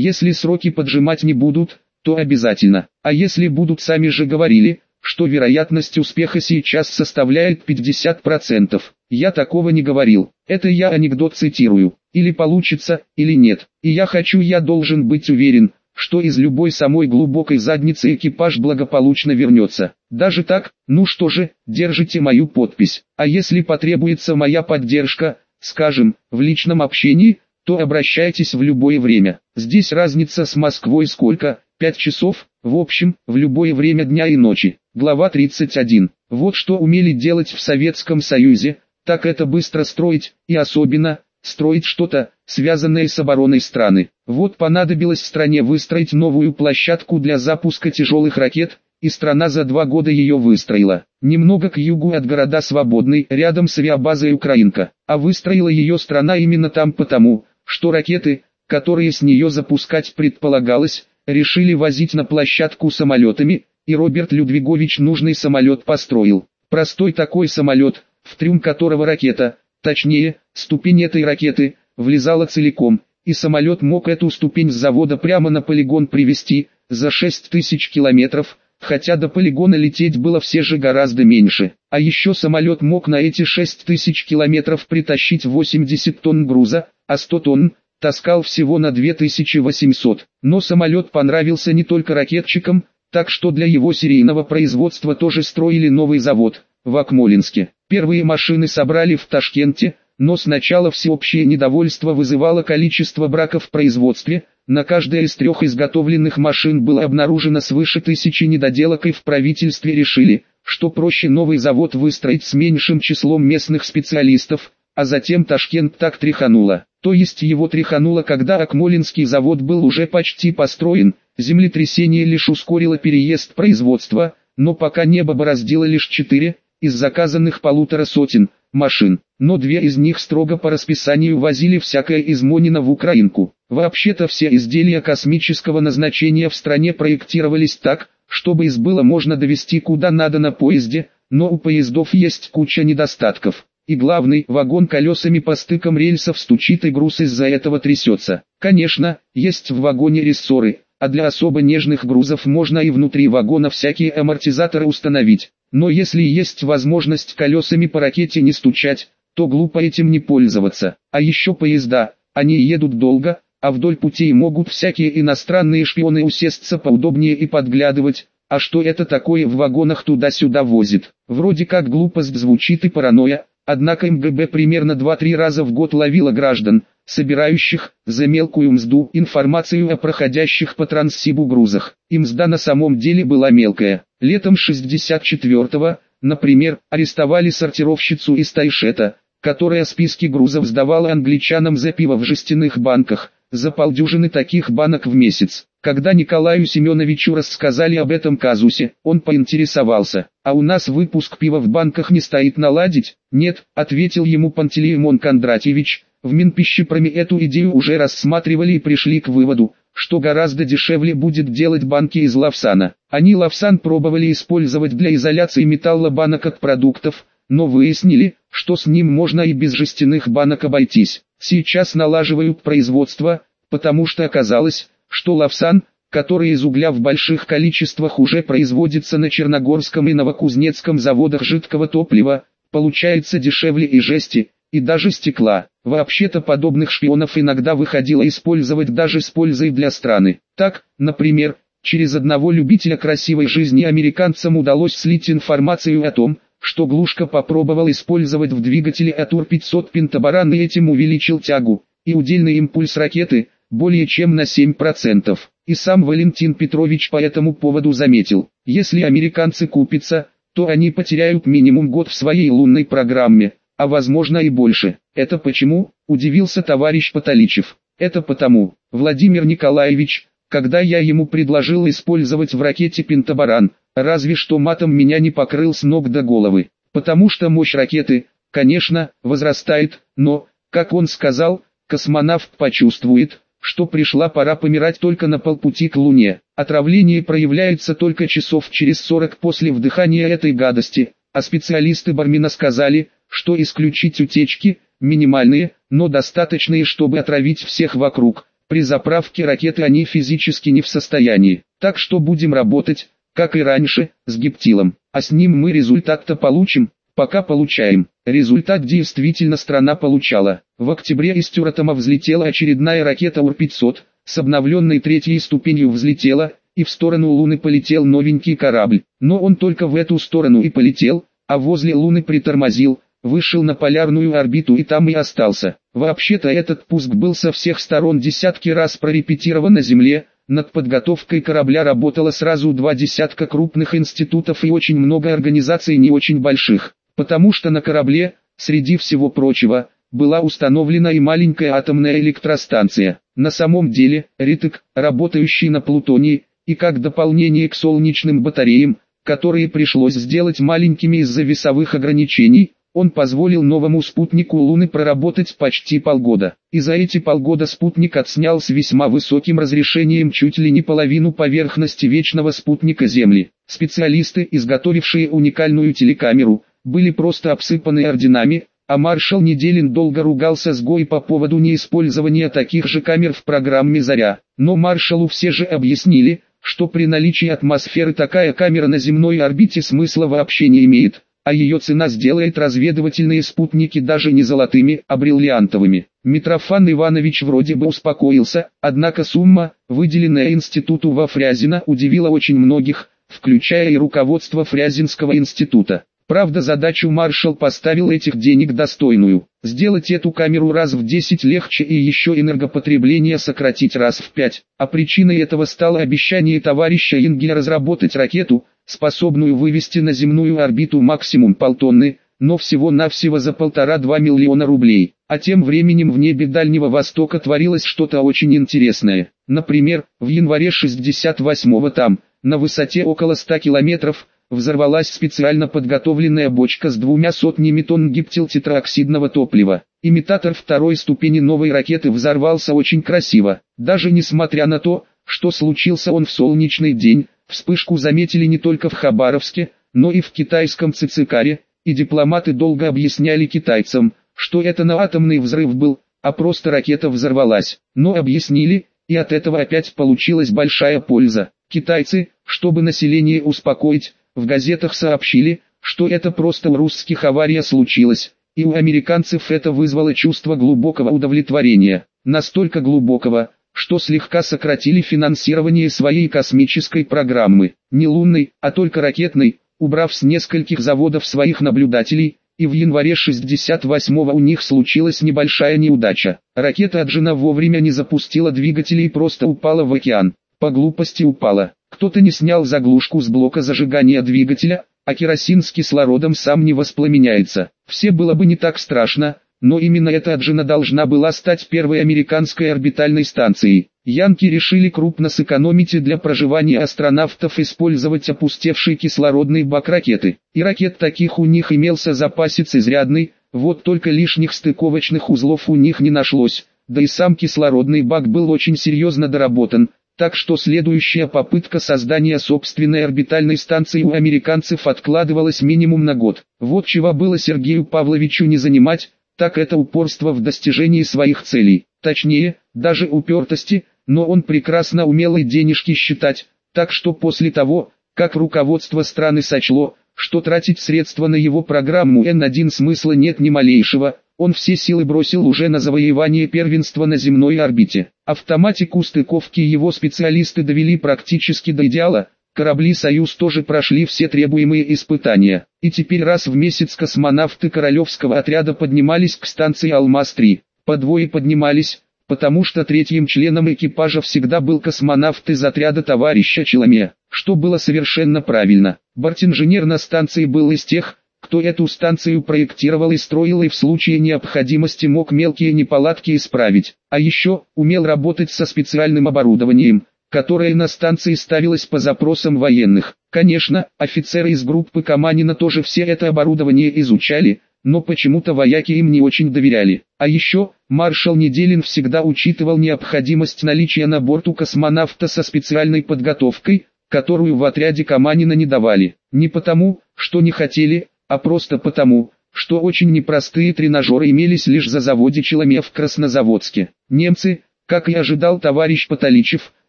Если сроки поджимать не будут, то обязательно. А если будут сами же говорили, что вероятность успеха сейчас составляет 50%. Я такого не говорил. Это я анекдот цитирую. Или получится, или нет. И я хочу, я должен быть уверен, что из любой самой глубокой задницы экипаж благополучно вернется. Даже так, ну что же, держите мою подпись. А если потребуется моя поддержка, скажем, в личном общении, то обращайтесь в любое время. Здесь разница с Москвой сколько? 5 часов, в общем, в любое время дня и ночи. Глава 31. Вот что умели делать в Советском Союзе, так это быстро строить, и особенно, строить что-то, связанное с обороной страны. Вот понадобилось стране выстроить новую площадку для запуска тяжелых ракет, и страна за два года ее выстроила. Немного к югу от города Свободный, рядом с авиабазой Украинка. А выстроила ее страна именно там потому, что ракеты, которые с нее запускать предполагалось, решили возить на площадку самолетами, и Роберт Людвигович нужный самолет построил. Простой такой самолет, в трюм которого ракета, точнее, ступень этой ракеты, влезала целиком, и самолет мог эту ступень с завода прямо на полигон привезти, за 6000 километров, хотя до полигона лететь было все же гораздо меньше. А еще самолет мог на эти 6000 километров притащить 80 тонн груза, а 100 тонн, таскал всего на 2800. Но самолет понравился не только ракетчикам, так что для его серийного производства тоже строили новый завод, в Акмолинске. Первые машины собрали в Ташкенте, но сначала всеобщее недовольство вызывало количество браков в производстве, на каждой из трех изготовленных машин было обнаружено свыше тысячи недоделок и в правительстве решили, что проще новый завод выстроить с меньшим числом местных специалистов, а затем Ташкент так тряхануло. То есть его тряхануло, когда Акмолинский завод был уже почти построен, землетрясение лишь ускорило переезд производства, но пока небо бороздило лишь четыре, из заказанных полутора сотен, машин, но две из них строго по расписанию возили всякое из Монина в Украинку. Вообще-то все изделия космического назначения в стране проектировались так, чтобы из было можно довести куда надо на поезде, но у поездов есть куча недостатков и главный вагон колесами по стыкам рельсов стучит и груз из-за этого трясется. Конечно, есть в вагоне рессоры, а для особо нежных грузов можно и внутри вагона всякие амортизаторы установить. Но если есть возможность колесами по ракете не стучать, то глупо этим не пользоваться. А еще поезда, они едут долго, а вдоль путей могут всякие иностранные шпионы усесться поудобнее и подглядывать, а что это такое в вагонах туда-сюда возит. Вроде как глупость звучит и паранойя, Однако МГБ примерно 2-3 раза в год ловила граждан, собирающих, за мелкую мзду, информацию о проходящих по Транссибу грузах. И мзда на самом деле была мелкая. Летом 64-го, например, арестовали сортировщицу из Тайшета, которая списки грузов сдавала англичанам за пиво в жестяных банках, за полдюжины таких банок в месяц. Когда Николаю Семеновичу рассказали об этом казусе, он поинтересовался, а у нас выпуск пива в банках не стоит наладить? Нет, ответил ему Пантелеймон Кондратьевич, в Минпищепроме эту идею уже рассматривали и пришли к выводу, что гораздо дешевле будет делать банки из лавсана. Они лавсан пробовали использовать для изоляции металла банок от продуктов, но выяснили, что с ним можно и без жестяных банок обойтись. Сейчас налаживают производство, потому что оказалось, что лавсан, который из угля в больших количествах уже производится на Черногорском и Новокузнецком заводах жидкого топлива, получается дешевле и жести, и даже стекла. Вообще-то подобных шпионов иногда выходило использовать даже с пользой для страны. Так, например, через одного любителя красивой жизни американцам удалось слить информацию о том, что Глушка попробовал использовать в двигателе АТУР-500 пентабаран и этим увеличил тягу, и удельный импульс ракеты, более чем на 7%. И сам Валентин Петрович по этому поводу заметил, если американцы купятся, то они потеряют минимум год в своей лунной программе, а возможно и больше. Это почему, удивился товарищ Потоличев. Это потому, Владимир Николаевич, когда я ему предложил использовать в ракете Пентабаран, Разве что матом меня не покрыл с ног до головы, потому что мощь ракеты, конечно, возрастает, но, как он сказал, космонавт почувствует, что пришла пора помирать только на полпути к Луне. Отравление проявляется только часов через 40 после вдыхания этой гадости, а специалисты Бармина сказали, что исключить утечки, минимальные, но достаточные, чтобы отравить всех вокруг, При заправке ракеты они физически не в состоянии. Так что будем работать, как и раньше, с гептилом. А с ним мы результат-то получим, пока получаем. Результат действительно страна получала. В октябре из Тюратома взлетела очередная ракета УР-500, с обновленной третьей ступенью взлетела, и в сторону Луны полетел новенький корабль. Но он только в эту сторону и полетел, а возле Луны притормозил, вышел на полярную орбиту и там и остался. Вообще-то этот пуск был со всех сторон десятки раз прорепетирован на Земле, над подготовкой корабля работало сразу два десятка крупных институтов и очень много организаций не очень больших, потому что на корабле, среди всего прочего, была установлена и маленькая атомная электростанция. На самом деле, Ритек, работающий на Плутонии, и как дополнение к солнечным батареям, которые пришлось сделать маленькими из-за весовых ограничений, он позволил новому спутнику Луны проработать почти полгода. И за эти полгода спутник отснял с весьма высоким разрешением чуть ли не половину поверхности вечного спутника Земли. Специалисты, изготовившие уникальную телекамеру, были просто обсыпаны орденами, а маршал Неделин долго ругался с Гой по поводу неиспользования таких же камер в программе «Заря». Но маршалу все же объяснили, что при наличии атмосферы такая камера на земной орбите смысла вообще не имеет а ее цена сделает разведывательные спутники даже не золотыми, а бриллиантовыми. Митрофан Иванович вроде бы успокоился, однако сумма, выделенная институту во Фрязино, удивила очень многих, включая и руководство Фрязинского института. Правда задачу маршал поставил этих денег достойную. Сделать эту камеру раз в 10 легче и еще энергопотребление сократить раз в 5. А причиной этого стало обещание товарища Ингеля разработать ракету, способную вывести на земную орбиту максимум полтонны, но всего-навсего за полтора-два миллиона рублей. А тем временем в небе Дальнего Востока творилось что-то очень интересное. Например, в январе 68-го там, на высоте около 100 километров, взорвалась специально подготовленная бочка с двумя сотнями тонн гиптилтетраоксидного топлива. Имитатор второй ступени новой ракеты взорвался очень красиво, даже несмотря на то, что случился он в солнечный день, Вспышку заметили не только в Хабаровске, но и в китайском Цицикаре, и дипломаты долго объясняли китайцам, что это на атомный взрыв был, а просто ракета взорвалась. Но объяснили, и от этого опять получилась большая польза. Китайцы, чтобы население успокоить, в газетах сообщили, что это просто у русских авария случилась, и у американцев это вызвало чувство глубокого удовлетворения. Настолько глубокого, что слегка сократили финансирование своей космической программы, не лунной, а только ракетной, убрав с нескольких заводов своих наблюдателей, и в январе 68-го у них случилась небольшая неудача. Ракета Аджина вовремя не запустила двигатели и просто упала в океан. По глупости упала. Кто-то не снял заглушку с блока зажигания двигателя, а керосин с кислородом сам не воспламеняется. Все было бы не так страшно, но именно эта Аджина должна была стать первой американской орбитальной станцией. Янки решили крупно сэкономить и для проживания астронавтов использовать опустевший кислородный бак ракеты. И ракет таких у них имелся запасец изрядный, вот только лишних стыковочных узлов у них не нашлось, да и сам кислородный бак был очень серьезно доработан, так что следующая попытка создания собственной орбитальной станции у американцев откладывалась минимум на год. Вот чего было Сергею Павловичу не занимать, так это упорство в достижении своих целей, точнее, даже упертости, но он прекрасно умел и денежки считать, так что после того, как руководство страны сочло, что тратить средства на его программу N1 смысла нет ни малейшего, он все силы бросил уже на завоевание первенства на земной орбите. Автоматику стыковки его специалисты довели практически до идеала, Корабли «Союз» тоже прошли все требуемые испытания, и теперь раз в месяц космонавты Королевского отряда поднимались к станции «Алмаз-3». По двое поднимались, потому что третьим членом экипажа всегда был космонавт из отряда товарища Челоме, что было совершенно правильно. Бортинженер на станции был из тех, кто эту станцию проектировал и строил и в случае необходимости мог мелкие неполадки исправить, а еще умел работать со специальным оборудованием, которая на станции ставилась по запросам военных. Конечно, офицеры из группы Каманина тоже все это оборудование изучали, но почему-то вояки им не очень доверяли. А еще, маршал Неделин всегда учитывал необходимость наличия на борту космонавта со специальной подготовкой, которую в отряде Каманина не давали. Не потому, что не хотели, а просто потому, что очень непростые тренажеры имелись лишь за заводе Челоме в Краснозаводске. Немцы, Как и ожидал товарищ Потоличев,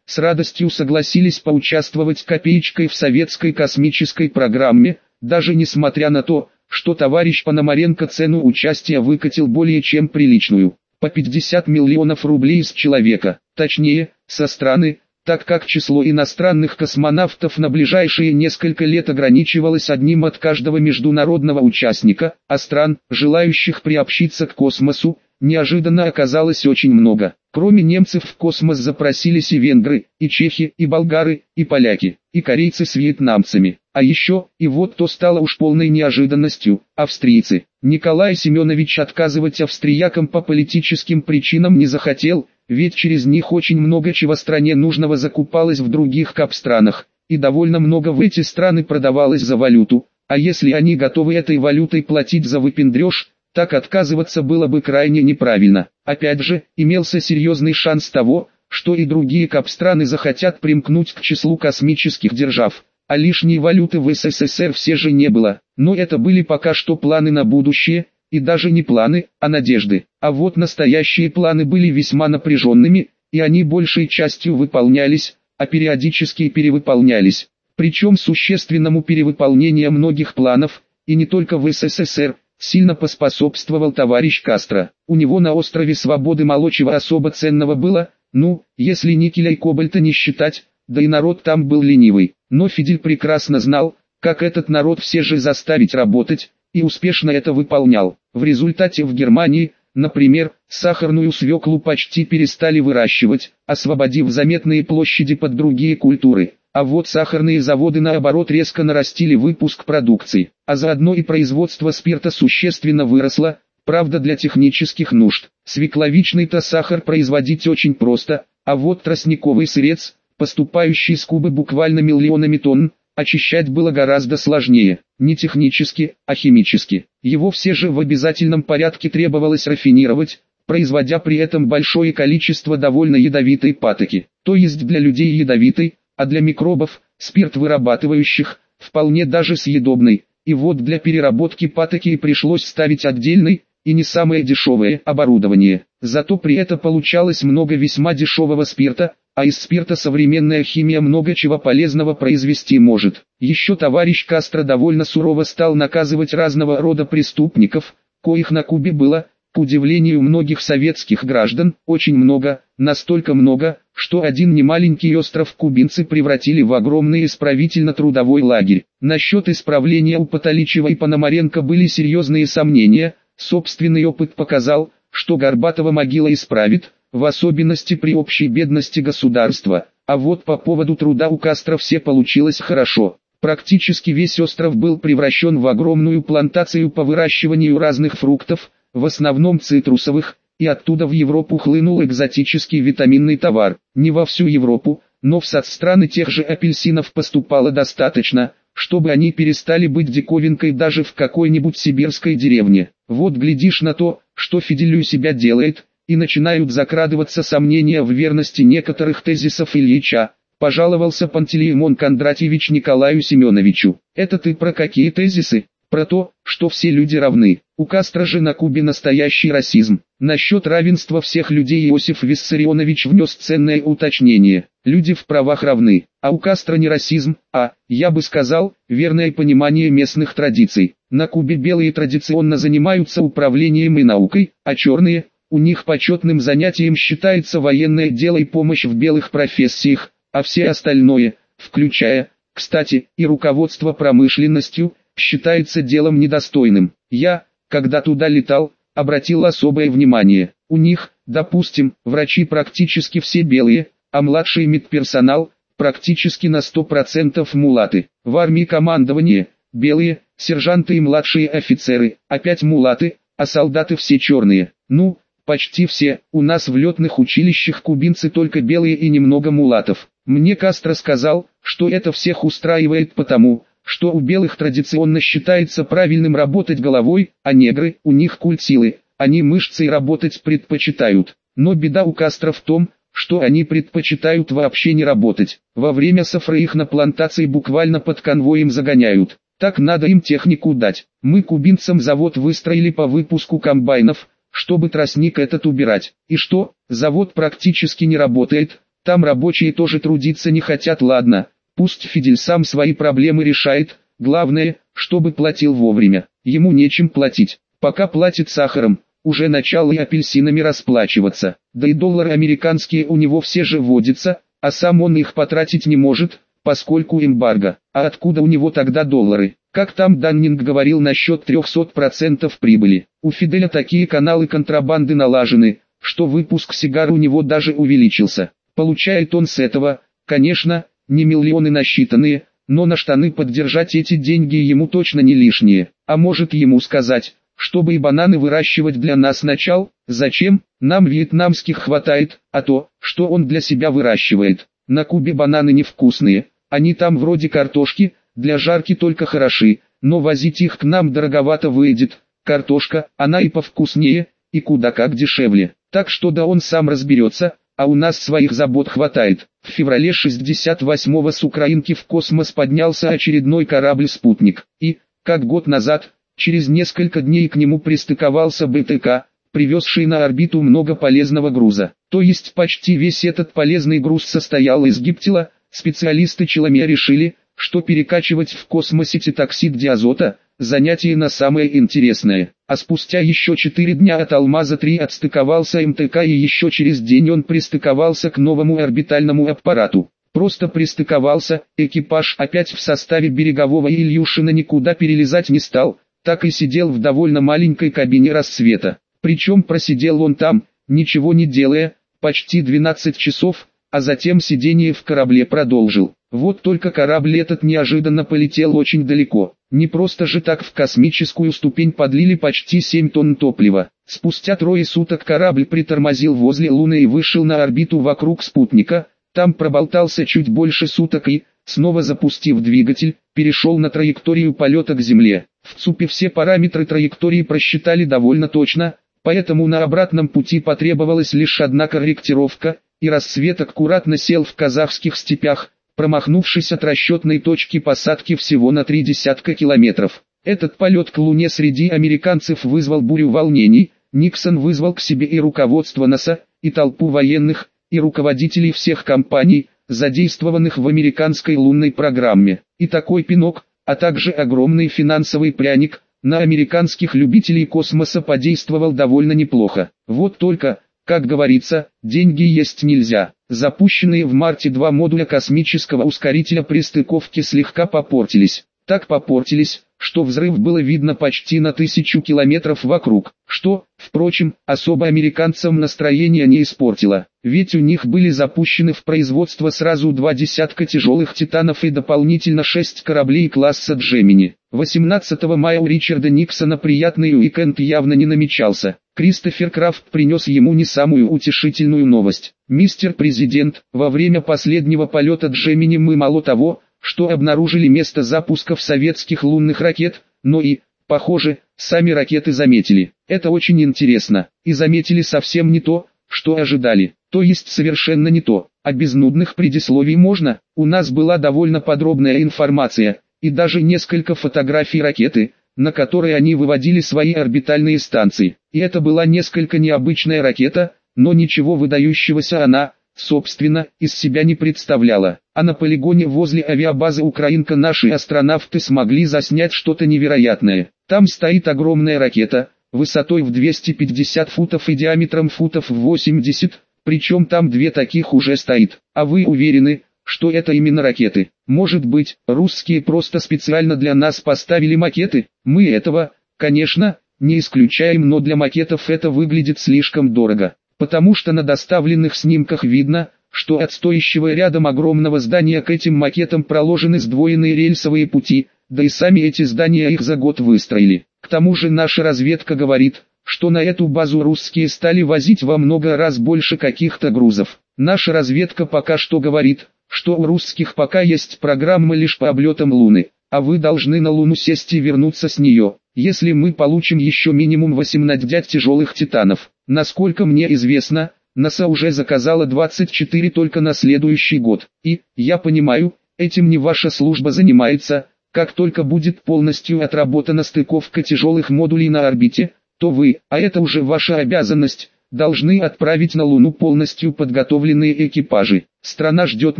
с радостью согласились поучаствовать копеечкой в советской космической программе, даже несмотря на то, что товарищ Пономаренко цену участия выкатил более чем приличную, по 50 миллионов рублей с человека, точнее, со страны, так как число иностранных космонавтов на ближайшие несколько лет ограничивалось одним от каждого международного участника, а стран, желающих приобщиться к космосу, неожиданно оказалось очень много. Кроме немцев в космос запросились и венгры, и чехи, и болгары, и поляки, и корейцы с вьетнамцами. А еще, и вот то стало уж полной неожиданностью, австрийцы. Николай Семенович отказывать австриякам по политическим причинам не захотел, ведь через них очень много чего стране нужного закупалось в других капстранах, и довольно много в эти страны продавалось за валюту, а если они готовы этой валютой платить за выпендреж, так отказываться было бы крайне неправильно. Опять же, имелся серьезный шанс того, что и другие капстраны захотят примкнуть к числу космических держав, а лишней валюты в СССР все же не было. Но это были пока что планы на будущее, и даже не планы, а надежды. А вот настоящие планы были весьма напряженными, и они большей частью выполнялись, а периодически перевыполнялись. Причем существенному перевыполнению многих планов, и не только в СССР, сильно поспособствовал товарищ Кастро. У него на острове Свободы мало чего особо ценного было, ну, если никеля и кобальта не считать, да и народ там был ленивый. Но Фидель прекрасно знал, как этот народ все же заставить работать, и успешно это выполнял. В результате в Германии, например, сахарную свеклу почти перестали выращивать, освободив заметные площади под другие культуры. А вот сахарные заводы наоборот резко нарастили выпуск продукции, а заодно и производство спирта существенно выросло, правда для технических нужд. Свекловичный-то сахар производить очень просто, а вот тростниковый сырец, поступающий с Кубы буквально миллионами тонн, очищать было гораздо сложнее, не технически, а химически. Его все же в обязательном порядке требовалось рафинировать, производя при этом большое количество довольно ядовитой патоки, то есть для людей ядовитой, а для микробов, спирт вырабатывающих, вполне даже съедобный. И вот для переработки патоки пришлось ставить отдельный, и не самое дешевое оборудование. Зато при этом получалось много весьма дешевого спирта, а из спирта современная химия много чего полезного произвести может. Еще товарищ Кастро довольно сурово стал наказывать разного рода преступников, коих на Кубе было, к удивлению многих советских граждан, очень много, настолько много, что один немаленький остров кубинцы превратили в огромный исправительно-трудовой лагерь. Насчет исправления у Потоличева и Пономаренко были серьезные сомнения, собственный опыт показал, что Горбатова могила исправит, в особенности при общей бедности государства, а вот по поводу труда у Кастро все получилось хорошо. Практически весь остров был превращен в огромную плантацию по выращиванию разных фруктов, в основном цитрусовых, и оттуда в Европу хлынул экзотический витаминный товар. Не во всю Европу, но в соцстраны тех же апельсинов поступало достаточно, чтобы они перестали быть диковинкой даже в какой-нибудь сибирской деревне. Вот глядишь на то, что Фиделю себя делает, и начинают закрадываться сомнения в верности некоторых тезисов Ильича. Пожаловался Пантелеймон Кондратьевич Николаю Семеновичу. Это ты про какие тезисы? Про то, что все люди равны. У Кастро же на Кубе настоящий расизм. Насчет равенства всех людей Иосиф Виссарионович внес ценное уточнение. Люди в правах равны. А у Кастро не расизм, а, я бы сказал, верное понимание местных традиций. На Кубе белые традиционно занимаются управлением и наукой, а черные, у них почетным занятием считается военное дело и помощь в белых профессиях, а все остальное, включая, кстати, и руководство промышленностью, считается делом недостойным. Я, когда туда летал, обратил особое внимание. У них, допустим, врачи практически все белые, а младший медперсонал практически на 100% мулаты. В армии командование белые, сержанты и младшие офицеры, опять мулаты, а солдаты все черные. Ну, почти все, у нас в летных училищах кубинцы только белые и немного мулатов. Мне Кастро сказал, что это всех устраивает потому, что у белых традиционно считается правильным работать головой, а негры, у них культ силы, они мышцей работать предпочитают. Но беда у Кастро в том, что они предпочитают вообще не работать. Во время сафры их на плантации буквально под конвоем загоняют. Так надо им технику дать. Мы кубинцам завод выстроили по выпуску комбайнов, чтобы тростник этот убирать. И что, завод практически не работает, там рабочие тоже трудиться не хотят ладно, пусть Фидель сам свои проблемы решает, главное, чтобы платил вовремя, ему нечем платить, пока платит сахаром, уже начал и апельсинами расплачиваться, да и доллары американские у него все же водятся, а сам он их потратить не может, поскольку эмбарго, а откуда у него тогда доллары? Как там Даннинг говорил насчет 300% прибыли. У Фиделя такие каналы контрабанды налажены, что выпуск сигар у него даже увеличился. Получает он с этого, конечно, не миллионы насчитанные, но на штаны поддержать эти деньги ему точно не лишние. А может ему сказать, чтобы и бананы выращивать для нас начал, зачем, нам вьетнамских хватает, а то, что он для себя выращивает. На Кубе бананы невкусные, они там вроде картошки, для жарки только хороши, но возить их к нам дороговато выйдет. Картошка, она и повкуснее, и куда как дешевле. Так что да он сам разберется, а у нас своих забот хватает. В феврале 68-го с Украинки в космос поднялся очередной корабль-спутник. И, как год назад, через несколько дней к нему пристыковался БТК, привезший на орбиту много полезного груза. То есть почти весь этот полезный груз состоял из гиптила, специалисты Челомия решили, что перекачивать в космосе титоксид диазота – занятие на самое интересное. А спустя еще 4 дня от Алмаза-3 отстыковался МТК и еще через день он пристыковался к новому орбитальному аппарату. Просто пристыковался, экипаж опять в составе Берегового и Ильюшина никуда перелезать не стал, так и сидел в довольно маленькой кабине рассвета. Причем просидел он там, ничего не делая, почти 12 часов, а затем сидение в корабле продолжил. Вот только корабль этот неожиданно полетел очень далеко. Не просто же так в космическую ступень подлили почти 7 тонн топлива. Спустя трое суток корабль притормозил возле Луны и вышел на орбиту вокруг спутника. Там проболтался чуть больше суток и, снова запустив двигатель, перешел на траекторию полета к Земле. В ЦУПе все параметры траектории просчитали довольно точно, поэтому на обратном пути потребовалась лишь одна корректировка, и рассвет аккуратно сел в казахских степях, промахнувшись от расчетной точки посадки всего на три десятка километров. Этот полет к Луне среди американцев вызвал бурю волнений, Никсон вызвал к себе и руководство НАСА, и толпу военных, и руководителей всех компаний, задействованных в американской лунной программе. И такой пинок, а также огромный финансовый пряник, на американских любителей космоса подействовал довольно неплохо. Вот только, как говорится, деньги есть нельзя. Запущенные в марте два модуля космического ускорителя при стыковке слегка попортились. Так попортились, что взрыв было видно почти на тысячу километров вокруг, что, впрочем, особо американцам настроение не испортило, ведь у них были запущены в производство сразу два десятка тяжелых титанов и дополнительно шесть кораблей класса Джемини. 18 мая у Ричарда Никсона приятный уикенд явно не намечался. Кристофер Крафт принес ему не самую утешительную новость. «Мистер Президент, во время последнего полета Джемини мы мало того, что обнаружили место запусков советских лунных ракет, но и, похоже, сами ракеты заметили. Это очень интересно, и заметили совсем не то, что ожидали, то есть совершенно не то, а без нудных предисловий можно, у нас была довольно подробная информация, и даже несколько фотографий ракеты, на которой они выводили свои орбитальные станции. И это была несколько необычная ракета, но ничего выдающегося она, собственно, из себя не представляла. А на полигоне возле авиабазы Украинка наши астронавты смогли заснять что-то невероятное. Там стоит огромная ракета, высотой в 250 футов и диаметром футов в 80, причем там две таких уже стоит. А вы уверены, что это именно ракеты. Может быть, русские просто специально для нас поставили макеты? Мы этого, конечно, не исключаем, но для макетов это выглядит слишком дорого. Потому что на доставленных снимках видно, что от стоящего рядом огромного здания к этим макетам проложены сдвоенные рельсовые пути, да и сами эти здания их за год выстроили. К тому же наша разведка говорит, что на эту базу русские стали возить во много раз больше каких-то грузов. Наша разведка пока что говорит, что у русских пока есть программа лишь по облетам Луны, а вы должны на Луну сесть и вернуться с нее, если мы получим еще минимум 18 тяжелых титанов. Насколько мне известно, НАСА уже заказала 24 только на следующий год, и, я понимаю, этим не ваша служба занимается, как только будет полностью отработана стыковка тяжелых модулей на орбите, то вы, а это уже ваша обязанность, должны отправить на Луну полностью подготовленные экипажи. Страна ждет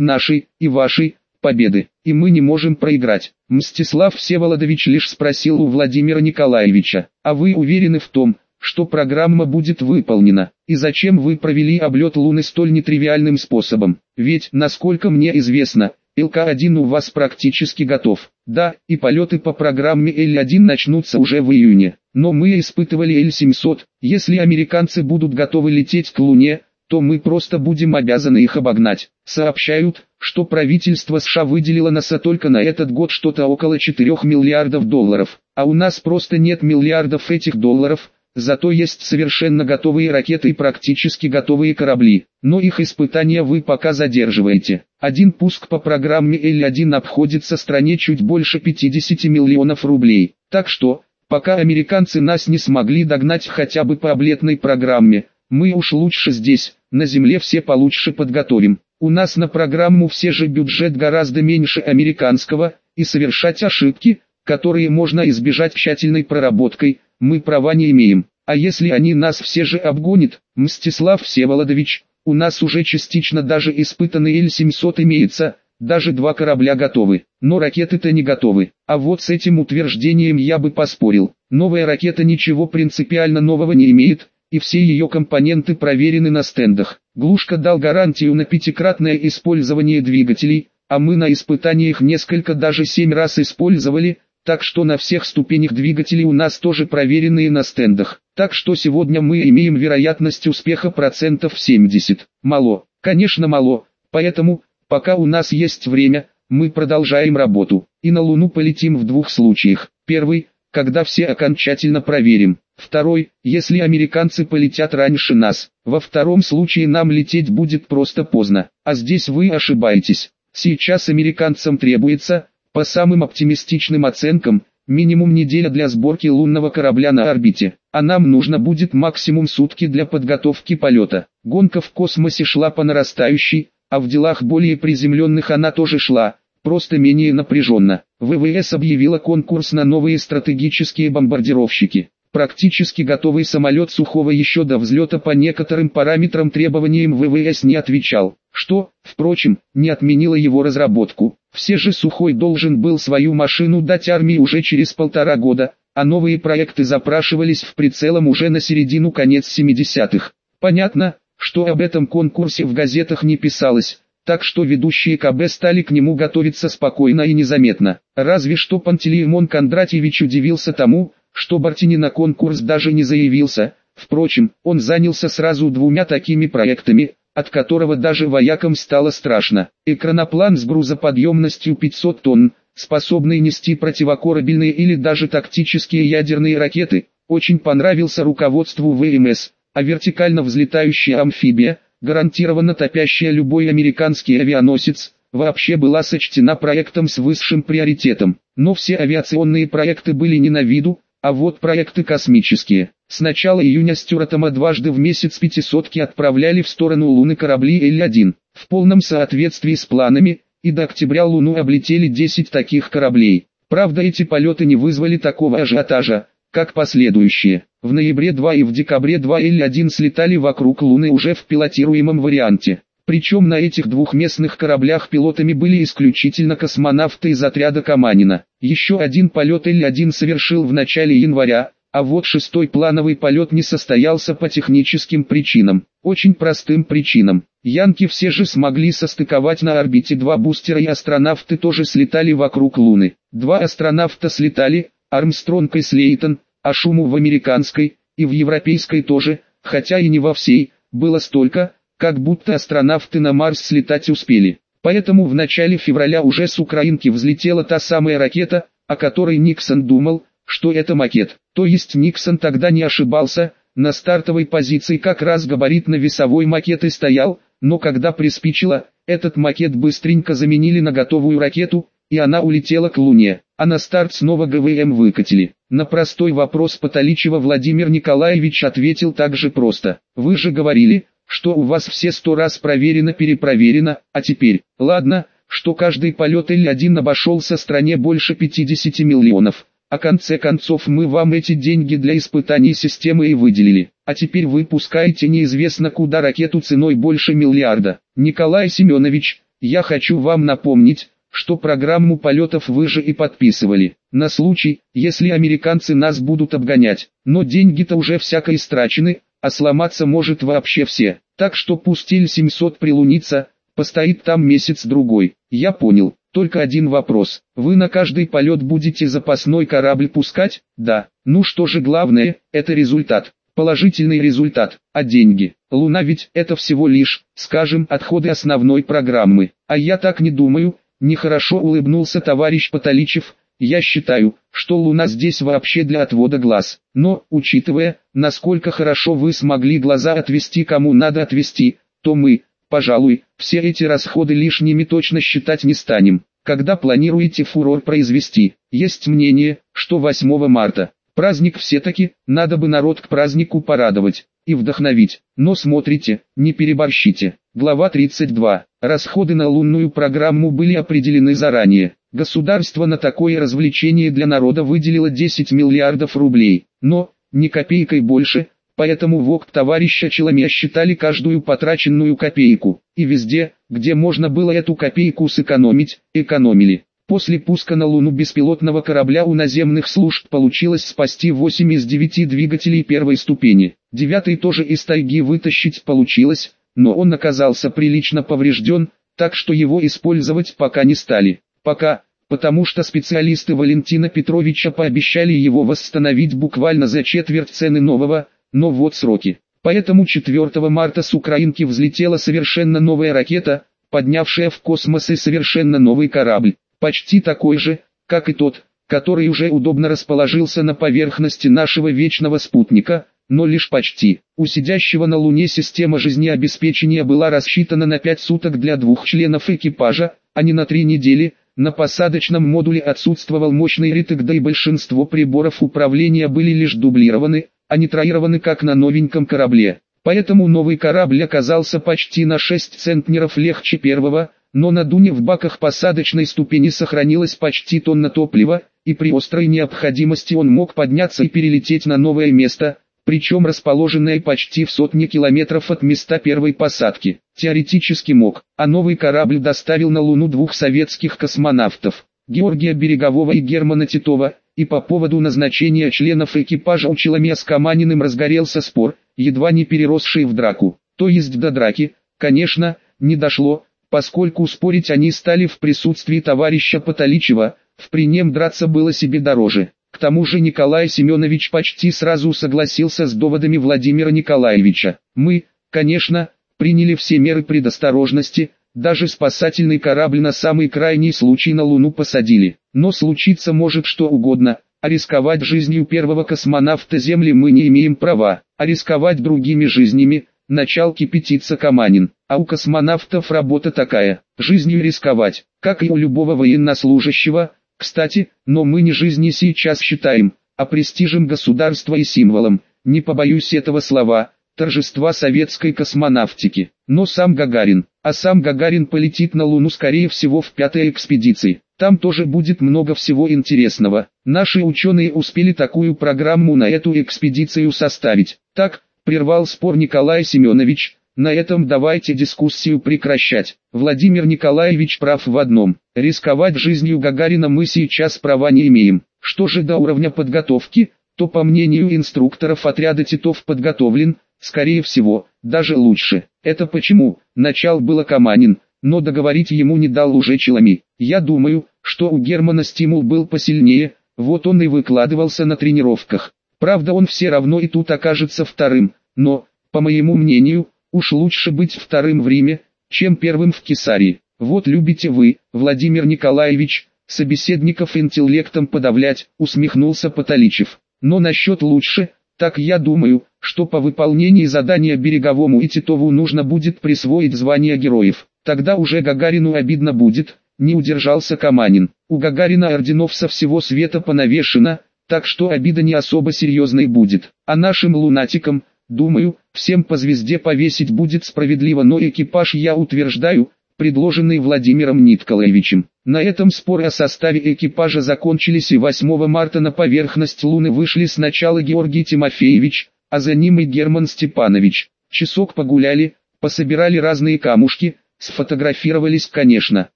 нашей и вашей победы, и мы не можем проиграть. Мстислав Всеволодович лишь спросил у Владимира Николаевича, а вы уверены в том, что программа будет выполнена, и зачем вы провели облет Луны столь нетривиальным способом? Ведь, насколько мне известно, ЛК-1 у вас практически готов. Да, и полеты по программе Л-1 начнутся уже в июне. Но мы испытывали Л-700. Если американцы будут готовы лететь к Луне, то мы просто будем обязаны их обогнать. Сообщают, что правительство США выделило НАСА только на этот год что-то около 4 миллиардов долларов. А у нас просто нет миллиардов этих долларов, Зато есть совершенно готовые ракеты и практически готовые корабли, но их испытания вы пока задерживаете. Один пуск по программе Л-1 обходится стране чуть больше 50 миллионов рублей. Так что, пока американцы нас не смогли догнать хотя бы по облетной программе, мы уж лучше здесь, на земле все получше подготовим. У нас на программу все же бюджет гораздо меньше американского, и совершать ошибки, которые можно избежать тщательной проработкой – мы права не имеем. А если они нас все же обгонят, Мстислав Всеволодович, у нас уже частично даже испытанный Л-700 имеется, даже два корабля готовы, но ракеты-то не готовы. А вот с этим утверждением я бы поспорил. Новая ракета ничего принципиально нового не имеет, и все ее компоненты проверены на стендах. Глушка дал гарантию на пятикратное использование двигателей, а мы на испытаниях несколько даже семь раз использовали, так что на всех ступенях двигателей у нас тоже проверенные на стендах. Так что сегодня мы имеем вероятность успеха процентов 70. Мало, конечно мало, поэтому, пока у нас есть время, мы продолжаем работу. И на Луну полетим в двух случаях. Первый, когда все окончательно проверим. Второй, если американцы полетят раньше нас. Во втором случае нам лететь будет просто поздно. А здесь вы ошибаетесь. Сейчас американцам требуется, по самым оптимистичным оценкам, минимум неделя для сборки лунного корабля на орбите, а нам нужно будет максимум сутки для подготовки полета. Гонка в космосе шла по нарастающей, а в делах более приземленных она тоже шла, просто менее напряженно. ВВС объявила конкурс на новые стратегические бомбардировщики. Практически готовый самолет Сухого еще до взлета по некоторым параметрам требованиям ВВС не отвечал, что, впрочем, не отменило его разработку. Все же Сухой должен был свою машину дать армии уже через полтора года, а новые проекты запрашивались в прицелом уже на середину-конец 70-х. Понятно, что об этом конкурсе в газетах не писалось, так что ведущие КБ стали к нему готовиться спокойно и незаметно. Разве что Пантелеймон Кондратьевич удивился тому, что Бартини на конкурс даже не заявился, впрочем, он занялся сразу двумя такими проектами, от которого даже воякам стало страшно. Экраноплан с грузоподъемностью 500 тонн, способный нести противокорабельные или даже тактические ядерные ракеты, очень понравился руководству ВМС, а вертикально взлетающая амфибия, гарантированно топящая любой американский авианосец, вообще была сочтена проектом с высшим приоритетом. Но все авиационные проекты были не на виду, а вот проекты космические. С начала июня Стюартома дважды в месяц пятисотки отправляли в сторону Луны корабли Л-1, в полном соответствии с планами, и до октября Луну облетели 10 таких кораблей. Правда эти полеты не вызвали такого ажиотажа, как последующие. В ноябре 2 и в декабре 2 Л-1 слетали вокруг Луны уже в пилотируемом варианте. Причем на этих двухместных кораблях пилотами были исключительно космонавты из отряда Каманина. Еще один полет Л-1 совершил в начале января, а вот шестой плановый полет не состоялся по техническим причинам. Очень простым причинам. Янки все же смогли состыковать на орбите два бустера и астронавты тоже слетали вокруг Луны. Два астронавта слетали, Армстронг и Слейтон, а шуму в американской, и в европейской тоже, хотя и не во всей, было столько, как будто астронавты на Марс слетать успели. Поэтому в начале февраля уже с Украинки взлетела та самая ракета, о которой Никсон думал, что это макет. То есть Никсон тогда не ошибался, на стартовой позиции как раз габаритно-весовой макет и стоял, но когда приспичило, этот макет быстренько заменили на готовую ракету, и она улетела к Луне, а на старт снова ГВМ выкатили. На простой вопрос Потоличева Владимир Николаевич ответил так же просто. Вы же говорили, что у вас все сто раз проверено-перепроверено, а теперь, ладно, что каждый полет Л-1 обошелся стране больше 50 миллионов, А конце концов мы вам эти деньги для испытаний системы и выделили. А теперь вы пускаете неизвестно куда ракету ценой больше миллиарда. Николай Семенович, я хочу вам напомнить, что программу полетов вы же и подписывали, на случай, если американцы нас будут обгонять. Но деньги-то уже всяко истрачены, а сломаться может вообще все. Так что пусть Иль-700 прилунится, постоит там месяц-другой. Я понял. Только один вопрос. Вы на каждый полет будете запасной корабль пускать? Да. Ну что же главное, это результат. Положительный результат. А деньги? Луна ведь это всего лишь, скажем, отходы основной программы. А я так не думаю. Нехорошо улыбнулся товарищ Потоличев. Я считаю, что Луна здесь вообще для отвода глаз. Но, учитывая, насколько хорошо вы смогли глаза отвести кому надо отвести, то мы, Пожалуй, все эти расходы лишними точно считать не станем. Когда планируете фурор произвести, есть мнение, что 8 марта, праздник все-таки, надо бы народ к празднику порадовать и вдохновить. Но смотрите, не переборщите. Глава 32. Расходы на лунную программу были определены заранее. Государство на такое развлечение для народа выделило 10 миллиардов рублей. Но, ни копейкой больше, Поэтому ВОК товарища Челомея считали каждую потраченную копейку, и везде, где можно было эту копейку сэкономить, экономили. После пуска на Луну беспилотного корабля у наземных служб получилось спасти 8 из 9 двигателей первой ступени. Девятый тоже из тайги вытащить получилось, но он оказался прилично поврежден, так что его использовать пока не стали. Пока, потому что специалисты Валентина Петровича пообещали его восстановить буквально за четверть цены нового, но вот сроки. Поэтому 4 марта с Украинки взлетела совершенно новая ракета, поднявшая в космос и совершенно новый корабль, почти такой же, как и тот, который уже удобно расположился на поверхности нашего вечного спутника, но лишь почти. У сидящего на Луне система жизнеобеспечения была рассчитана на 5 суток для двух членов экипажа, а не на 3 недели, на посадочном модуле отсутствовал мощный риток да и большинство приборов управления были лишь дублированы, а не троированы как на новеньком корабле. Поэтому новый корабль оказался почти на 6 центнеров легче первого, но на дуне в баках посадочной ступени сохранилось почти тонна топлива, и при острой необходимости он мог подняться и перелететь на новое место, причем расположенное почти в сотне километров от места первой посадки. Теоретически мог, а новый корабль доставил на Луну двух советских космонавтов, Георгия Берегового и Германа Титова, и по поводу назначения членов экипажа у Челоме с Каманиным разгорелся спор, едва не переросший в драку. То есть до драки, конечно, не дошло, поскольку спорить они стали в присутствии товарища Потоличева, в при нем драться было себе дороже. Тому же Николай Семенович почти сразу согласился с доводами Владимира Николаевича. Мы, конечно, приняли все меры предосторожности, даже спасательный корабль на самый крайний случай на Луну посадили. Но случиться может что угодно, а рисковать жизнью первого космонавта Земли мы не имеем права, а рисковать другими жизнями, начал кипятиться Каманин. А у космонавтов работа такая, жизнью рисковать, как и у любого военнослужащего, кстати, но мы не жизни сейчас считаем, а престижем государства и символом, не побоюсь этого слова, торжества советской космонавтики. Но сам Гагарин, а сам Гагарин полетит на Луну скорее всего в пятой экспедиции. Там тоже будет много всего интересного. Наши ученые успели такую программу на эту экспедицию составить. Так, прервал спор Николай Семенович, на этом давайте дискуссию прекращать. Владимир Николаевич прав в одном. Рисковать жизнью Гагарина мы сейчас права не имеем. Что же до уровня подготовки, то по мнению инструкторов отряда Титов подготовлен, скорее всего, даже лучше. Это почему, начал было Каманин, но договорить ему не дал уже Челами. Я думаю, что у Германа стимул был посильнее, вот он и выкладывался на тренировках. Правда он все равно и тут окажется вторым, но, по моему мнению, уж лучше быть вторым в Риме, чем первым в Кесарии. Вот любите вы, Владимир Николаевич, собеседников интеллектом подавлять, усмехнулся Потоличев. Но насчет лучше, так я думаю, что по выполнении задания Береговому и Титову нужно будет присвоить звание героев. Тогда уже Гагарину обидно будет, не удержался Каманин. У Гагарина орденов со всего света понавешено, так что обида не особо серьезной будет. А нашим лунатикам, думаю, всем по звезде повесить будет справедливо, но экипаж я утверждаю, предложенный Владимиром Николаевичем. На этом споры о составе экипажа закончились и 8 марта на поверхность Луны вышли сначала Георгий Тимофеевич, а за ним и Герман Степанович. Часок погуляли, пособирали разные камушки, сфотографировались конечно.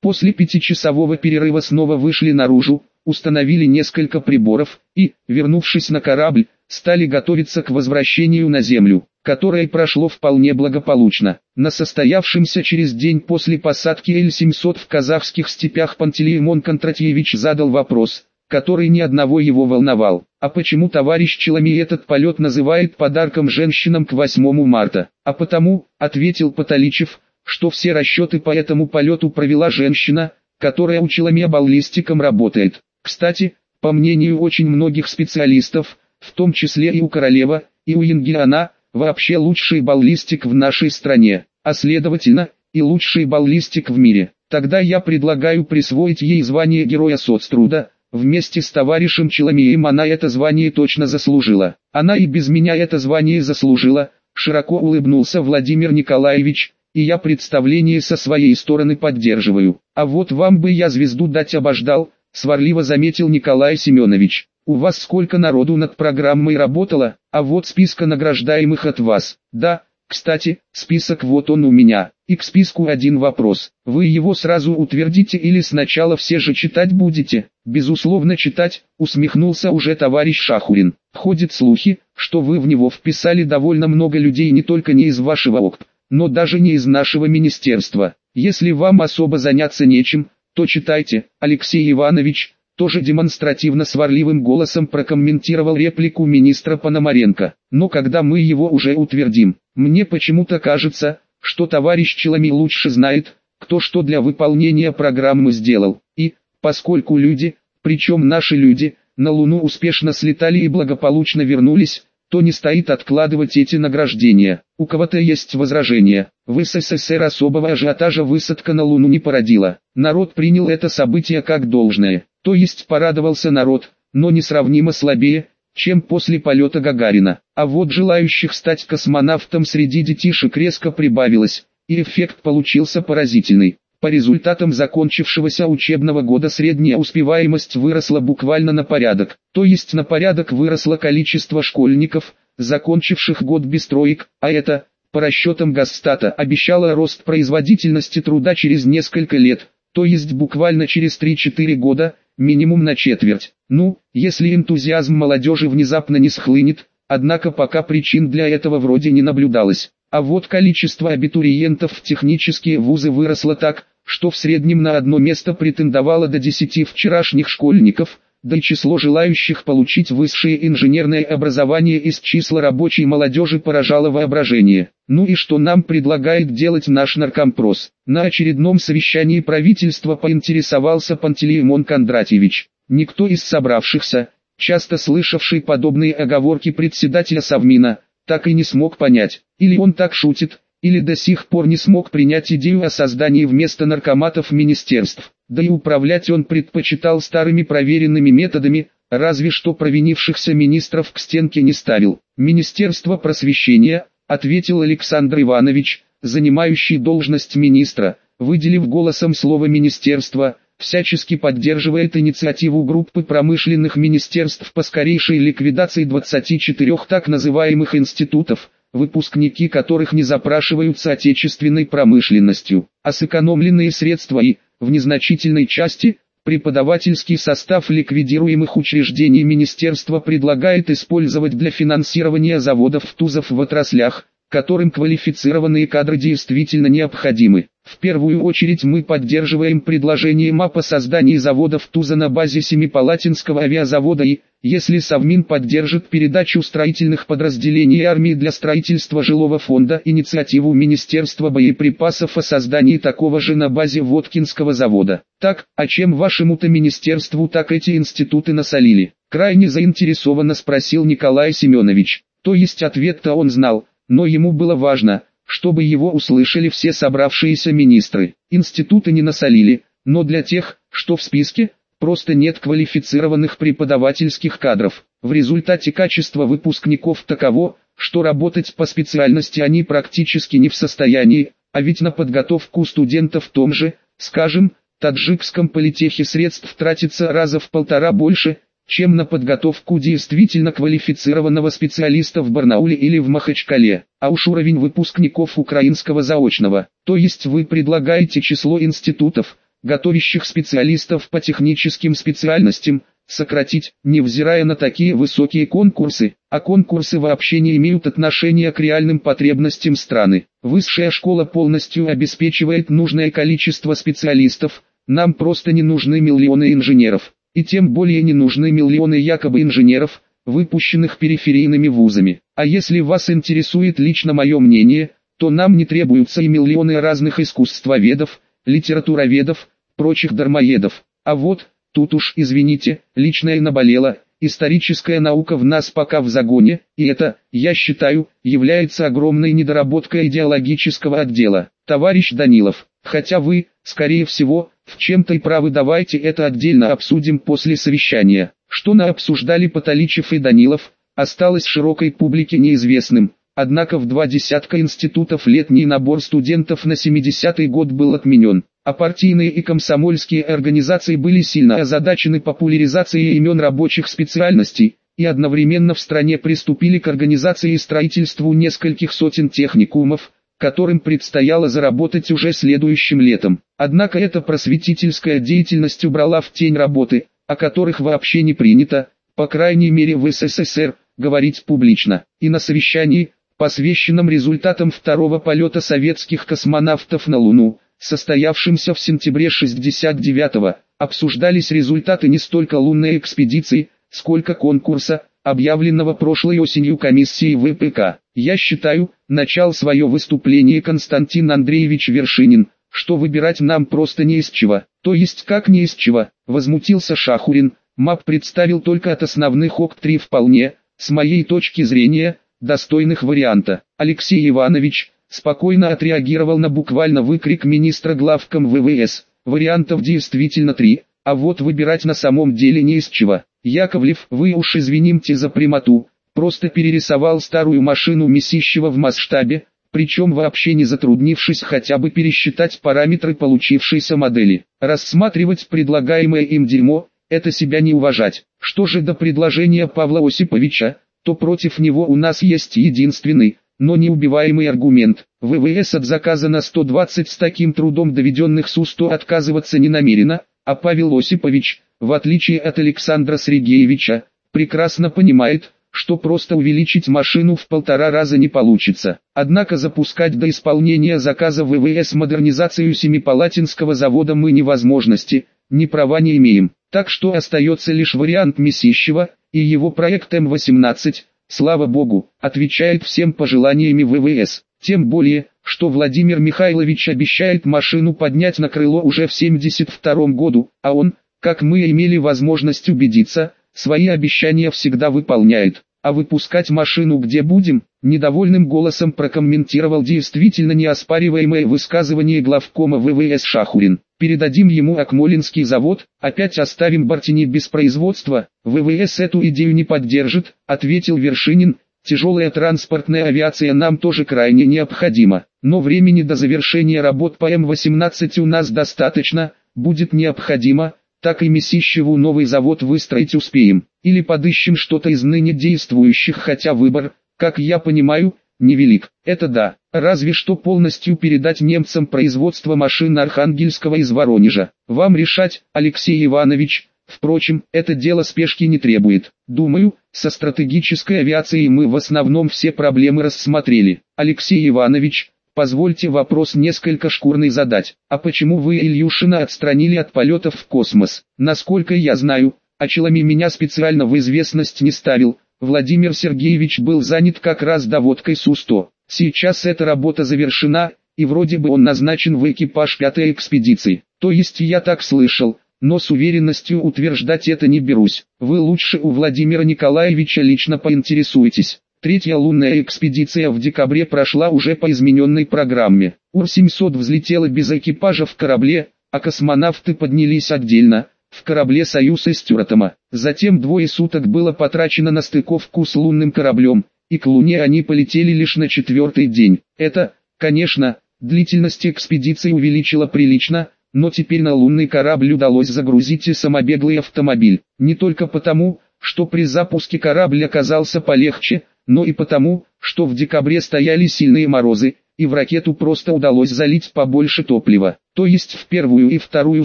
После пятичасового перерыва снова вышли наружу, установили несколько приборов и, вернувшись на корабль, стали готовиться к возвращению на Землю, которое прошло вполне благополучно. На состоявшемся через день после посадки Л-700 в казахских степях Пантелеймон Контратьевич задал вопрос, который ни одного его волновал. А почему товарищ Челами этот полет называет подарком женщинам к 8 марта? А потому, ответил Потоличев, что все расчеты по этому полету провела женщина, которая у Челами баллистиком работает. Кстати, по мнению очень многих специалистов, в том числе и у Королева, и у Янгиана, вообще лучший баллистик в нашей стране, а следовательно, и лучший баллистик в мире. Тогда я предлагаю присвоить ей звание Героя соцтруда, вместе с товарищем Челомеем она это звание точно заслужила. Она и без меня это звание заслужила, широко улыбнулся Владимир Николаевич, и я представление со своей стороны поддерживаю. А вот вам бы я звезду дать обождал, сварливо заметил Николай Семенович. У вас сколько народу над программой работало, а вот списка награждаемых от вас. Да, кстати, список вот он у меня. И к списку один вопрос. Вы его сразу утвердите или сначала все же читать будете? Безусловно читать, усмехнулся уже товарищ Шахурин. Ходят слухи, что вы в него вписали довольно много людей не только не из вашего ОКП, но даже не из нашего министерства. Если вам особо заняться нечем, то читайте, Алексей Иванович, тоже демонстративно сварливым голосом прокомментировал реплику министра Пономаренко. Но когда мы его уже утвердим, мне почему-то кажется, что товарищ Челами лучше знает, кто что для выполнения программы сделал. И, поскольку люди, причем наши люди, на Луну успешно слетали и благополучно вернулись, то не стоит откладывать эти награждения. У кого-то есть возражения. В СССР особого ажиотажа высадка на Луну не породила. Народ принял это событие как должное. То есть порадовался народ, но несравнимо слабее, чем после полета Гагарина. А вот желающих стать космонавтом среди детишек резко прибавилось, и эффект получился поразительный. По результатам закончившегося учебного года средняя успеваемость выросла буквально на порядок, то есть на порядок выросло количество школьников, закончивших год без троек, а это, по расчетам Гасстата, обещало рост производительности труда через несколько лет, то есть буквально через 3-4 года, минимум на четверть. Ну, если энтузиазм молодежи внезапно не схлынет, однако пока причин для этого вроде не наблюдалось. А вот количество абитуриентов в технические вузы выросло так, что в среднем на одно место претендовало до 10 вчерашних школьников, да и число желающих получить высшее инженерное образование из числа рабочей молодежи поражало воображение. Ну и что нам предлагает делать наш наркомпрос? На очередном совещании правительства поинтересовался Пантелеймон Кондратьевич. Никто из собравшихся, часто слышавший подобные оговорки председателя Совмина, так и не смог понять, или он так шутит, или до сих пор не смог принять идею о создании вместо наркоматов министерств. Да и управлять он предпочитал старыми проверенными методами, разве что провинившихся министров к стенке не ставил. Министерство просвещения, ответил Александр Иванович, занимающий должность министра, выделив голосом слово «министерство», всячески поддерживает инициативу группы промышленных министерств по скорейшей ликвидации 24 так называемых институтов, выпускники которых не запрашиваются отечественной промышленностью, а сэкономленные средства и, в незначительной части, преподавательский состав ликвидируемых учреждений Министерства предлагает использовать для финансирования заводов ТУЗов в отраслях, которым квалифицированные кадры действительно необходимы. В первую очередь мы поддерживаем предложение МАП о создании заводов ТУЗа на базе Семипалатинского авиазавода и, если Совмин поддержит передачу строительных подразделений армии для строительства жилого фонда, инициативу Министерства боеприпасов о создании такого же на базе Воткинского завода. Так, а чем вашему-то министерству так эти институты насолили? Крайне заинтересованно спросил Николай Семенович. То есть ответ-то он знал, но ему было важно, чтобы его услышали все собравшиеся министры. Институты не насолили, но для тех, что в списке, просто нет квалифицированных преподавательских кадров. В результате качество выпускников таково, что работать по специальности они практически не в состоянии, а ведь на подготовку студентов в том же, скажем, таджикском политехе средств тратится раза в полтора больше, чем на подготовку действительно квалифицированного специалиста в Барнауле или в Махачкале, а уж уровень выпускников украинского заочного, то есть вы предлагаете число институтов, готовящих специалистов по техническим специальностям, сократить, невзирая на такие высокие конкурсы, а конкурсы вообще не имеют отношения к реальным потребностям страны. Высшая школа полностью обеспечивает нужное количество специалистов, нам просто не нужны миллионы инженеров, и тем более не нужны миллионы якобы инженеров, выпущенных периферийными вузами. А если вас интересует лично мое мнение, то нам не требуются и миллионы разных искусствоведов, литературоведов, прочих дармоедов. А вот, Тут уж, извините, личное наболело, историческая наука в нас пока в загоне, и это, я считаю, является огромной недоработкой идеологического отдела. Товарищ Данилов, хотя вы, скорее всего, в чем-то и правы давайте это отдельно обсудим после совещания. Что на обсуждали Потоличев и Данилов, осталось широкой публике неизвестным. Однако в два десятка институтов летний набор студентов на 70-й год был отменен а партийные и комсомольские организации были сильно озадачены популяризацией имен рабочих специальностей, и одновременно в стране приступили к организации и строительству нескольких сотен техникумов, которым предстояло заработать уже следующим летом. Однако эта просветительская деятельность убрала в тень работы, о которых вообще не принято, по крайней мере в СССР, говорить публично. И на совещании, посвященном результатам второго полета советских космонавтов на Луну, состоявшемся в сентябре 69-го, обсуждались результаты не столько лунной экспедиции, сколько конкурса, объявленного прошлой осенью комиссией ВПК. Я считаю, начал свое выступление Константин Андреевич Вершинин, что выбирать нам просто не из чего. То есть как не из чего, возмутился Шахурин, МАП представил только от основных ОК-3 вполне, с моей точки зрения, достойных варианта. Алексей Иванович, спокойно отреагировал на буквально выкрик министра главком ВВС. Вариантов действительно три, а вот выбирать на самом деле не из чего. Яковлев, вы уж извинимте за прямоту, просто перерисовал старую машину месищего в масштабе, причем вообще не затруднившись хотя бы пересчитать параметры получившейся модели. Рассматривать предлагаемое им дерьмо, это себя не уважать. Что же до предложения Павла Осиповича, то против него у нас есть единственный, но неубиваемый аргумент. ВВС от заказа на 120 с таким трудом доведенных СУ-100 отказываться не намерена, а Павел Осипович, в отличие от Александра Сергеевича, прекрасно понимает, что просто увеличить машину в полтора раза не получится. Однако запускать до исполнения заказа ВВС модернизацию Семипалатинского завода мы невозможности, ни права не имеем. Так что остается лишь вариант Месищева и его проект М-18, слава богу, отвечает всем пожеланиями ВВС. Тем более, что Владимир Михайлович обещает машину поднять на крыло уже в 72 году, а он, как мы имели возможность убедиться, свои обещания всегда выполняет. А выпускать машину где будем, недовольным голосом прокомментировал действительно неоспариваемое высказывание главкома ВВС Шахурин. Передадим ему Акмолинский завод, опять оставим Бартини без производства, ВВС эту идею не поддержит, ответил Вершинин, Тяжелая транспортная авиация нам тоже крайне необходима, но времени до завершения работ по М-18 у нас достаточно, будет необходимо, так и Месищеву новый завод выстроить успеем, или подыщем что-то из ныне действующих, хотя выбор, как я понимаю, невелик. Это да, разве что полностью передать немцам производство машин Архангельского из Воронежа. Вам решать, Алексей Иванович, Впрочем, это дело спешки не требует. Думаю, со стратегической авиацией мы в основном все проблемы рассмотрели. Алексей Иванович, позвольте вопрос несколько шкурный задать. А почему вы Ильюшина отстранили от полетов в космос? Насколько я знаю, Очелами меня специально в известность не ставил. Владимир Сергеевич был занят как раз доводкой Су-100. Сейчас эта работа завершена, и вроде бы он назначен в экипаж пятой экспедиции. То есть я так слышал, но с уверенностью утверждать это не берусь. Вы лучше у Владимира Николаевича лично поинтересуйтесь. Третья лунная экспедиция в декабре прошла уже по измененной программе. Ур-700 взлетела без экипажа в корабле, а космонавты поднялись отдельно, в корабле «Союз» из Тюратома. Затем двое суток было потрачено на стыковку с лунным кораблем, и к Луне они полетели лишь на четвертый день. Это, конечно, длительность экспедиции увеличила прилично, но теперь на лунный корабль удалось загрузить и самобеглый автомобиль. Не только потому, что при запуске корабль оказался полегче, но и потому, что в декабре стояли сильные морозы, и в ракету просто удалось залить побольше топлива, то есть в первую и вторую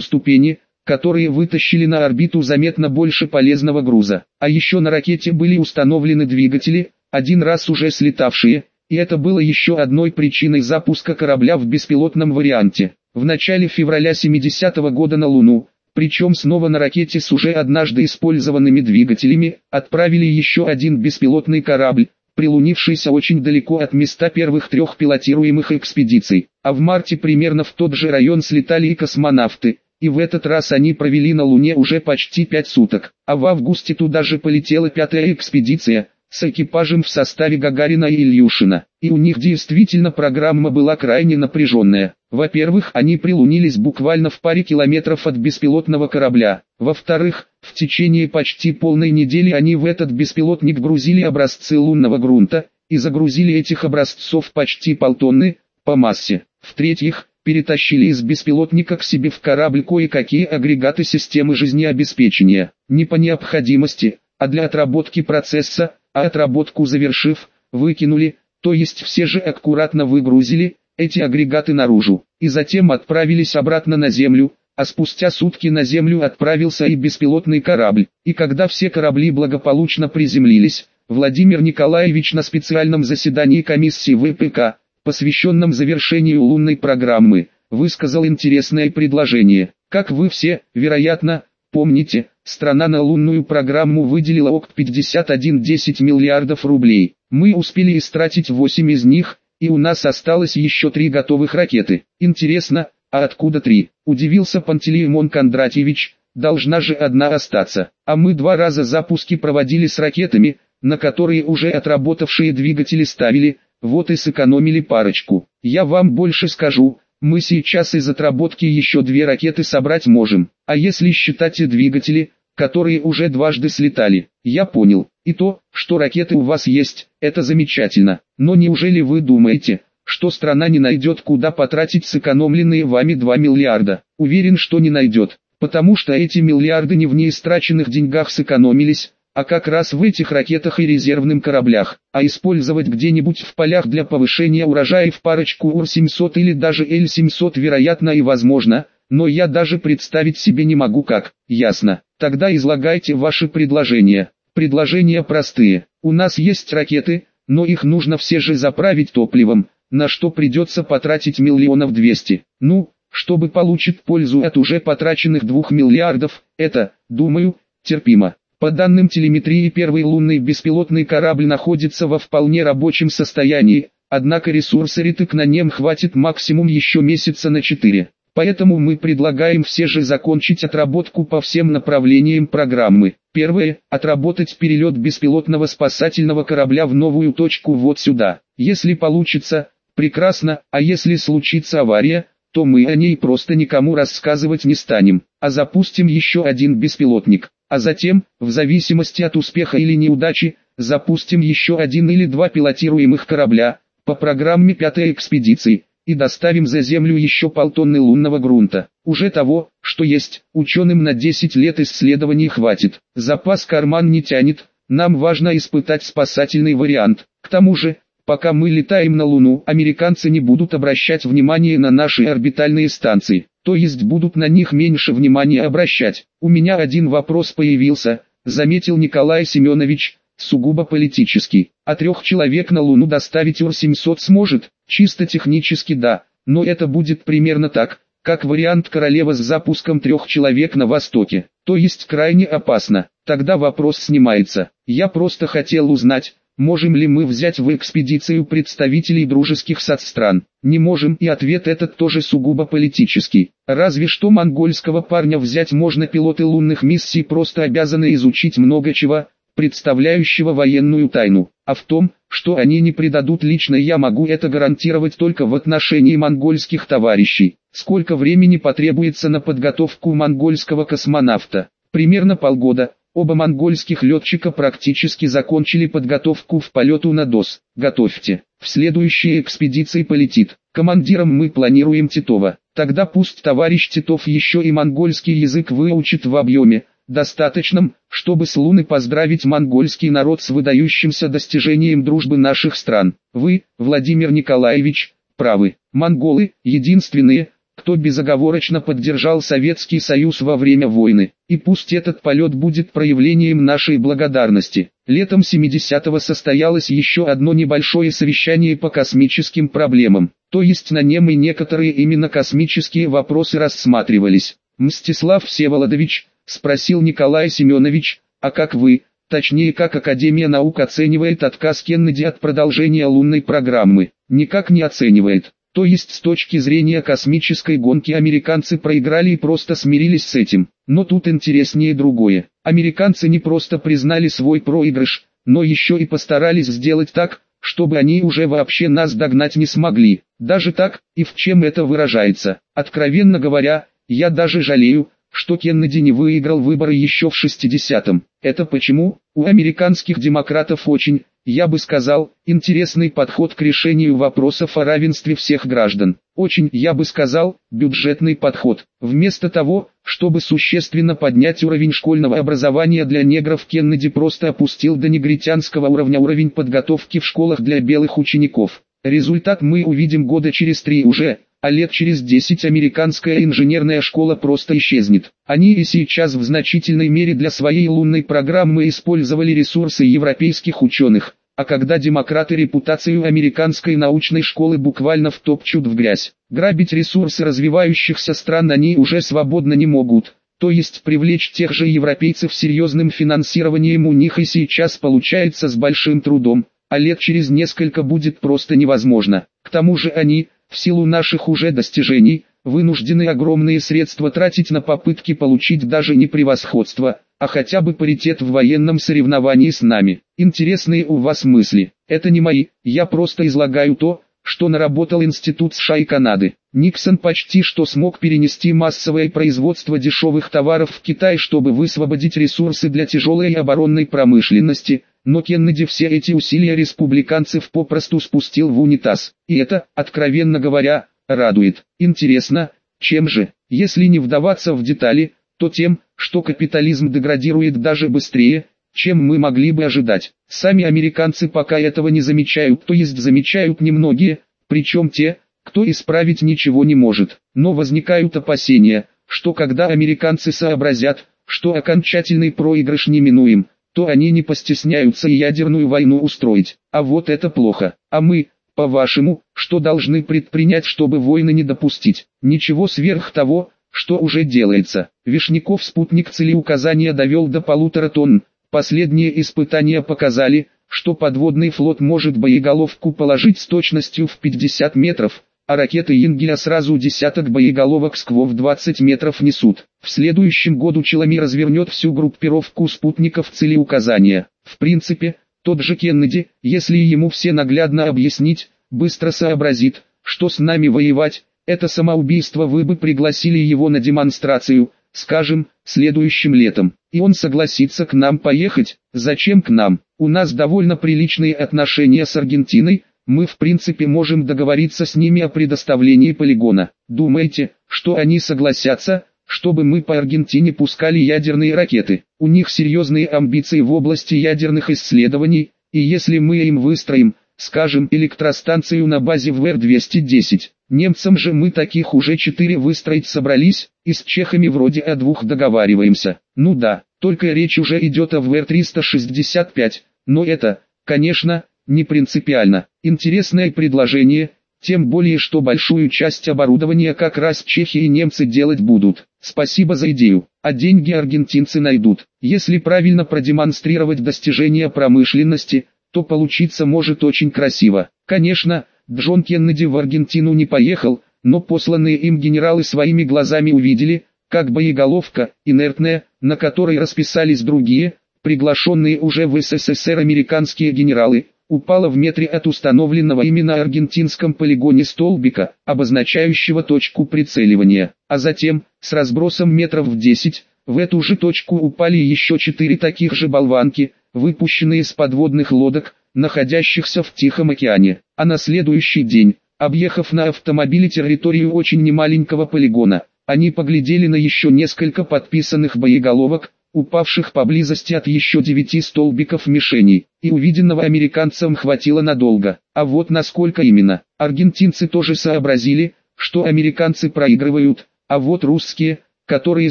ступени, которые вытащили на орбиту заметно больше полезного груза. А еще на ракете были установлены двигатели, один раз уже слетавшие, и это было еще одной причиной запуска корабля в беспилотном варианте. В начале февраля 70 -го года на Луну, причем снова на ракете с уже однажды использованными двигателями, отправили еще один беспилотный корабль, прилунившийся очень далеко от места первых трех пилотируемых экспедиций. А в марте примерно в тот же район слетали и космонавты, и в этот раз они провели на Луне уже почти пять суток. А в августе туда же полетела пятая экспедиция, с экипажем в составе Гагарина и Ильюшина. И у них действительно программа была крайне напряженная. Во-первых, они прилунились буквально в паре километров от беспилотного корабля. Во-вторых, в течение почти полной недели они в этот беспилотник грузили образцы лунного грунта, и загрузили этих образцов почти полтонны, по массе. В-третьих, перетащили из беспилотника к себе в корабль кое-какие агрегаты системы жизнеобеспечения. Не по необходимости, а для отработки процесса, а отработку завершив, выкинули, то есть все же аккуратно выгрузили эти агрегаты наружу, и затем отправились обратно на Землю, а спустя сутки на Землю отправился и беспилотный корабль, и когда все корабли благополучно приземлились, Владимир Николаевич на специальном заседании комиссии ВПК, посвященном завершению лунной программы, высказал интересное предложение. Как вы все, вероятно, помните, Страна на лунную программу выделила ОК 51,10 миллиардов рублей. Мы успели истратить 8 из них, и у нас осталось еще 3 готовых ракеты. Интересно, а откуда 3? Удивился Пантелеймон Кондратьевич, должна же одна остаться. А мы два раза запуски проводили с ракетами, на которые уже отработавшие двигатели ставили, вот и сэкономили парочку. Я вам больше скажу, мы сейчас из отработки еще две ракеты собрать можем, а если считать и двигатели, которые уже дважды слетали, я понял, и то, что ракеты у вас есть, это замечательно, но неужели вы думаете, что страна не найдет куда потратить сэкономленные вами 2 миллиарда? Уверен, что не найдет, потому что эти миллиарды не в неистраченных деньгах сэкономились, а как раз в этих ракетах и резервным кораблях, а использовать где-нибудь в полях для повышения урожая в парочку УР-700 или даже Л-700 вероятно и возможно, но я даже представить себе не могу как, ясно. Тогда излагайте ваши предложения. Предложения простые. У нас есть ракеты, но их нужно все же заправить топливом, на что придется потратить миллионов двести. Ну, чтобы получить пользу от уже потраченных двух миллиардов, это, думаю, терпимо. По данным телеметрии первый лунный беспилотный корабль находится во вполне рабочем состоянии, однако ресурса ретык на нем хватит максимум еще месяца на 4. Поэтому мы предлагаем все же закончить отработку по всем направлениям программы. Первое – отработать перелет беспилотного спасательного корабля в новую точку вот сюда. Если получится, прекрасно, а если случится авария, то мы о ней просто никому рассказывать не станем, а запустим еще один беспилотник а затем, в зависимости от успеха или неудачи, запустим еще один или два пилотируемых корабля, по программе пятой экспедиции, и доставим за Землю еще полтонны лунного грунта. Уже того, что есть, ученым на 10 лет исследований хватит. Запас карман не тянет, нам важно испытать спасательный вариант. К тому же, пока мы летаем на Луну, американцы не будут обращать внимание на наши орбитальные станции то есть будут на них меньше внимания обращать. У меня один вопрос появился, заметил Николай Семенович, сугубо политический. А трех человек на Луну доставить Ур-700 сможет, чисто технически да, но это будет примерно так, как вариант королева с запуском трех человек на Востоке, то есть крайне опасно. Тогда вопрос снимается. Я просто хотел узнать, Можем ли мы взять в экспедицию представителей дружеских соцстран? Не можем и ответ этот тоже сугубо политический. Разве что монгольского парня взять можно пилоты лунных миссий просто обязаны изучить много чего, представляющего военную тайну. А в том, что они не предадут лично я могу это гарантировать только в отношении монгольских товарищей. Сколько времени потребуется на подготовку монгольского космонавта? Примерно полгода, Оба монгольских летчика практически закончили подготовку в полету на ДОС. Готовьте. В следующей экспедиции полетит. Командиром мы планируем Титова. Тогда пусть товарищ Титов еще и монгольский язык выучит в объеме, достаточном, чтобы с Луны поздравить монгольский народ с выдающимся достижением дружбы наших стран. Вы, Владимир Николаевич, правы. Монголы – единственные, кто безоговорочно поддержал Советский Союз во время войны. И пусть этот полет будет проявлением нашей благодарности. Летом 70-го состоялось еще одно небольшое совещание по космическим проблемам. То есть на нем и некоторые именно космические вопросы рассматривались. Мстислав Всеволодович, спросил Николай Семенович, а как вы, точнее как Академия наук оценивает отказ Кеннеди от продолжения лунной программы? Никак не оценивает. То есть с точки зрения космической гонки американцы проиграли и просто смирились с этим. Но тут интереснее другое. Американцы не просто признали свой проигрыш, но еще и постарались сделать так, чтобы они уже вообще нас догнать не смогли. Даже так, и в чем это выражается. Откровенно говоря, я даже жалею, что Кеннеди не выиграл выборы еще в 60-м. Это почему? У американских демократов очень, я бы сказал, интересный подход к решению вопросов о равенстве всех граждан. Очень, я бы сказал, бюджетный подход. Вместо того, чтобы существенно поднять уровень школьного образования для негров, Кеннеди просто опустил до негритянского уровня уровень подготовки в школах для белых учеников. Результат мы увидим года через три уже, а лет через 10 американская инженерная школа просто исчезнет. Они и сейчас в значительной мере для своей лунной программы использовали ресурсы европейских ученых, а когда демократы репутацию американской научной школы буквально втопчут в грязь, грабить ресурсы развивающихся стран они уже свободно не могут. То есть привлечь тех же европейцев серьезным финансированием у них и сейчас получается с большим трудом а лет через несколько будет просто невозможно. К тому же они, в силу наших уже достижений, вынуждены огромные средства тратить на попытки получить даже не превосходство, а хотя бы паритет в военном соревновании с нами. Интересные у вас мысли. Это не мои, я просто излагаю то, что наработал Институт США и Канады. Никсон почти что смог перенести массовое производство дешевых товаров в Китай, чтобы высвободить ресурсы для тяжелой оборонной промышленности, но Кеннеди все эти усилия республиканцев попросту спустил в унитаз. И это, откровенно говоря, радует. Интересно, чем же, если не вдаваться в детали, то тем, что капитализм деградирует даже быстрее, чем мы могли бы ожидать. Сами американцы пока этого не замечают, то есть замечают немногие, причем те, кто исправить ничего не может. Но возникают опасения, что когда американцы сообразят, что окончательный проигрыш неминуем, то они не постесняются и ядерную войну устроить. А вот это плохо. А мы, по-вашему, что должны предпринять, чтобы войны не допустить? Ничего сверх того, что уже делается. Вишняков спутник целеуказания довел до полутора тонн. Последние испытания показали, что подводный флот может боеголовку положить с точностью в 50 метров, а ракеты Ингеля сразу десяток боеголовок Сквов 20 метров несут. В следующем году Челами развернет всю группировку спутников целеуказания. В принципе, тот же Кеннеди, если ему все наглядно объяснить, быстро сообразит, что с нами воевать, это самоубийство вы бы пригласили его на демонстрацию, скажем, следующим летом, и он согласится к нам поехать, зачем к нам, у нас довольно приличные отношения с Аргентиной, мы в принципе можем договориться с ними о предоставлении полигона. Думаете, что они согласятся, чтобы мы по Аргентине пускали ядерные ракеты? У них серьезные амбиции в области ядерных исследований, и если мы им выстроим, скажем, электростанцию на базе ВР-210, немцам же мы таких уже четыре выстроить собрались, и с чехами вроде о двух договариваемся. Ну да, только речь уже идет о ВР-365, но это, конечно, не принципиально. Интересное предложение, тем более что большую часть оборудования как раз чехи и немцы делать будут. Спасибо за идею, а деньги аргентинцы найдут. Если правильно продемонстрировать достижения промышленности, то получиться может очень красиво. Конечно, Джон Кеннеди в Аргентину не поехал, но посланные им генералы своими глазами увидели, как боеголовка, инертная, на которой расписались другие, приглашенные уже в СССР американские генералы, упала в метре от установленного именно аргентинском полигоне столбика, обозначающего точку прицеливания, а затем, с разбросом метров в 10, в эту же точку упали еще четыре таких же болванки, выпущенные с подводных лодок, находящихся в Тихом океане. А на следующий день, объехав на автомобиле территорию очень немаленького полигона, они поглядели на еще несколько подписанных боеголовок, упавших поблизости от еще девяти столбиков мишеней, и увиденного американцам хватило надолго. А вот насколько именно. Аргентинцы тоже сообразили, что американцы проигрывают, а вот русские, которые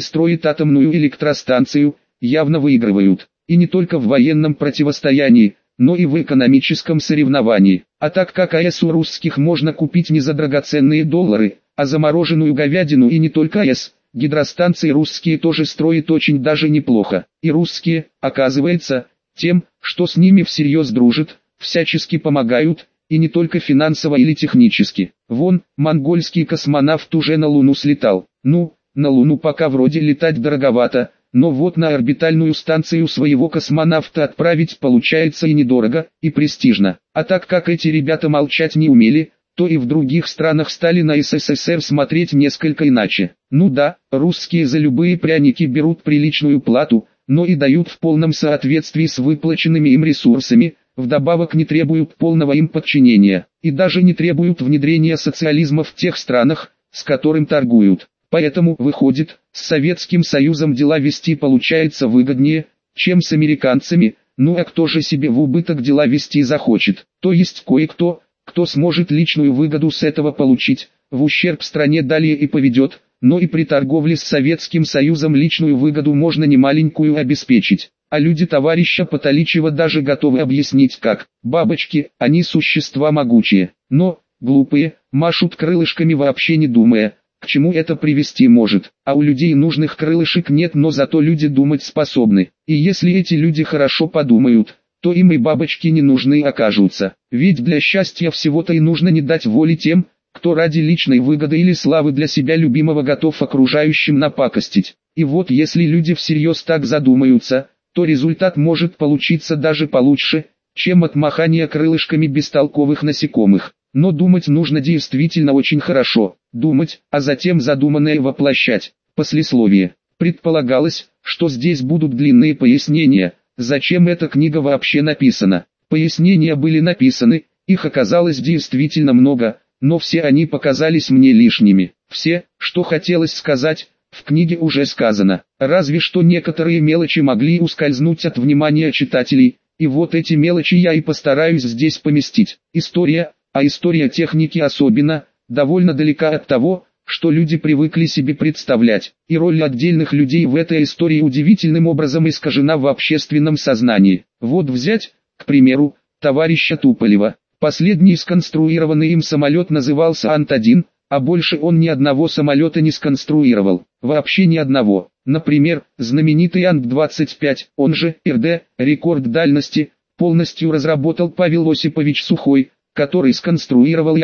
строят атомную электростанцию, явно выигрывают. И не только в военном противостоянии, но и в экономическом соревновании. А так как АЭС у русских можно купить не за драгоценные доллары, а замороженную говядину и не только АЭС, гидростанции русские тоже строят очень даже неплохо. И русские, оказывается, тем, что с ними всерьез дружат, всячески помогают, и не только финансово или технически. Вон, монгольский космонавт уже на Луну слетал. Ну, на Луну пока вроде летать дороговато, но вот на орбитальную станцию своего космонавта отправить получается и недорого, и престижно. А так как эти ребята молчать не умели, то и в других странах стали на СССР смотреть несколько иначе. Ну да, русские за любые пряники берут приличную плату, но и дают в полном соответствии с выплаченными им ресурсами, вдобавок не требуют полного им подчинения, и даже не требуют внедрения социализма в тех странах, с которым торгуют. Поэтому, выходит, с Советским Союзом дела вести получается выгоднее, чем с американцами, ну а кто же себе в убыток дела вести захочет, то есть кое-кто, кто сможет личную выгоду с этого получить, в ущерб стране далее и поведет, но и при торговле с Советским Союзом личную выгоду можно немаленькую обеспечить. А люди товарища Потоличева даже готовы объяснить как, бабочки, они существа могучие, но, глупые, машут крылышками вообще не думая, к чему это привести может, а у людей нужных крылышек нет, но зато люди думать способны. И если эти люди хорошо подумают, то им и бабочки не нужны окажутся. Ведь для счастья всего-то и нужно не дать воли тем, кто ради личной выгоды или славы для себя любимого готов окружающим напакостить. И вот если люди всерьез так задумаются, то результат может получиться даже получше, чем от махания крылышками бестолковых насекомых. Но думать нужно действительно очень хорошо, думать, а затем задуманное воплощать. Послесловие. Предполагалось, что здесь будут длинные пояснения, зачем эта книга вообще написана. Пояснения были написаны, их оказалось действительно много, но все они показались мне лишними. Все, что хотелось сказать, в книге уже сказано. Разве что некоторые мелочи могли ускользнуть от внимания читателей, и вот эти мелочи я и постараюсь здесь поместить. История, а история техники особенно, довольно далека от того, что люди привыкли себе представлять, и роль отдельных людей в этой истории удивительным образом искажена в общественном сознании. Вот взять, к примеру, товарища Туполева. Последний сконструированный им самолет назывался Ант-1, а больше он ни одного самолета не сконструировал, вообще ни одного. Например, знаменитый Ант-25, он же РД, рекорд дальности, полностью разработал Павел Осипович Сухой, который сконструировал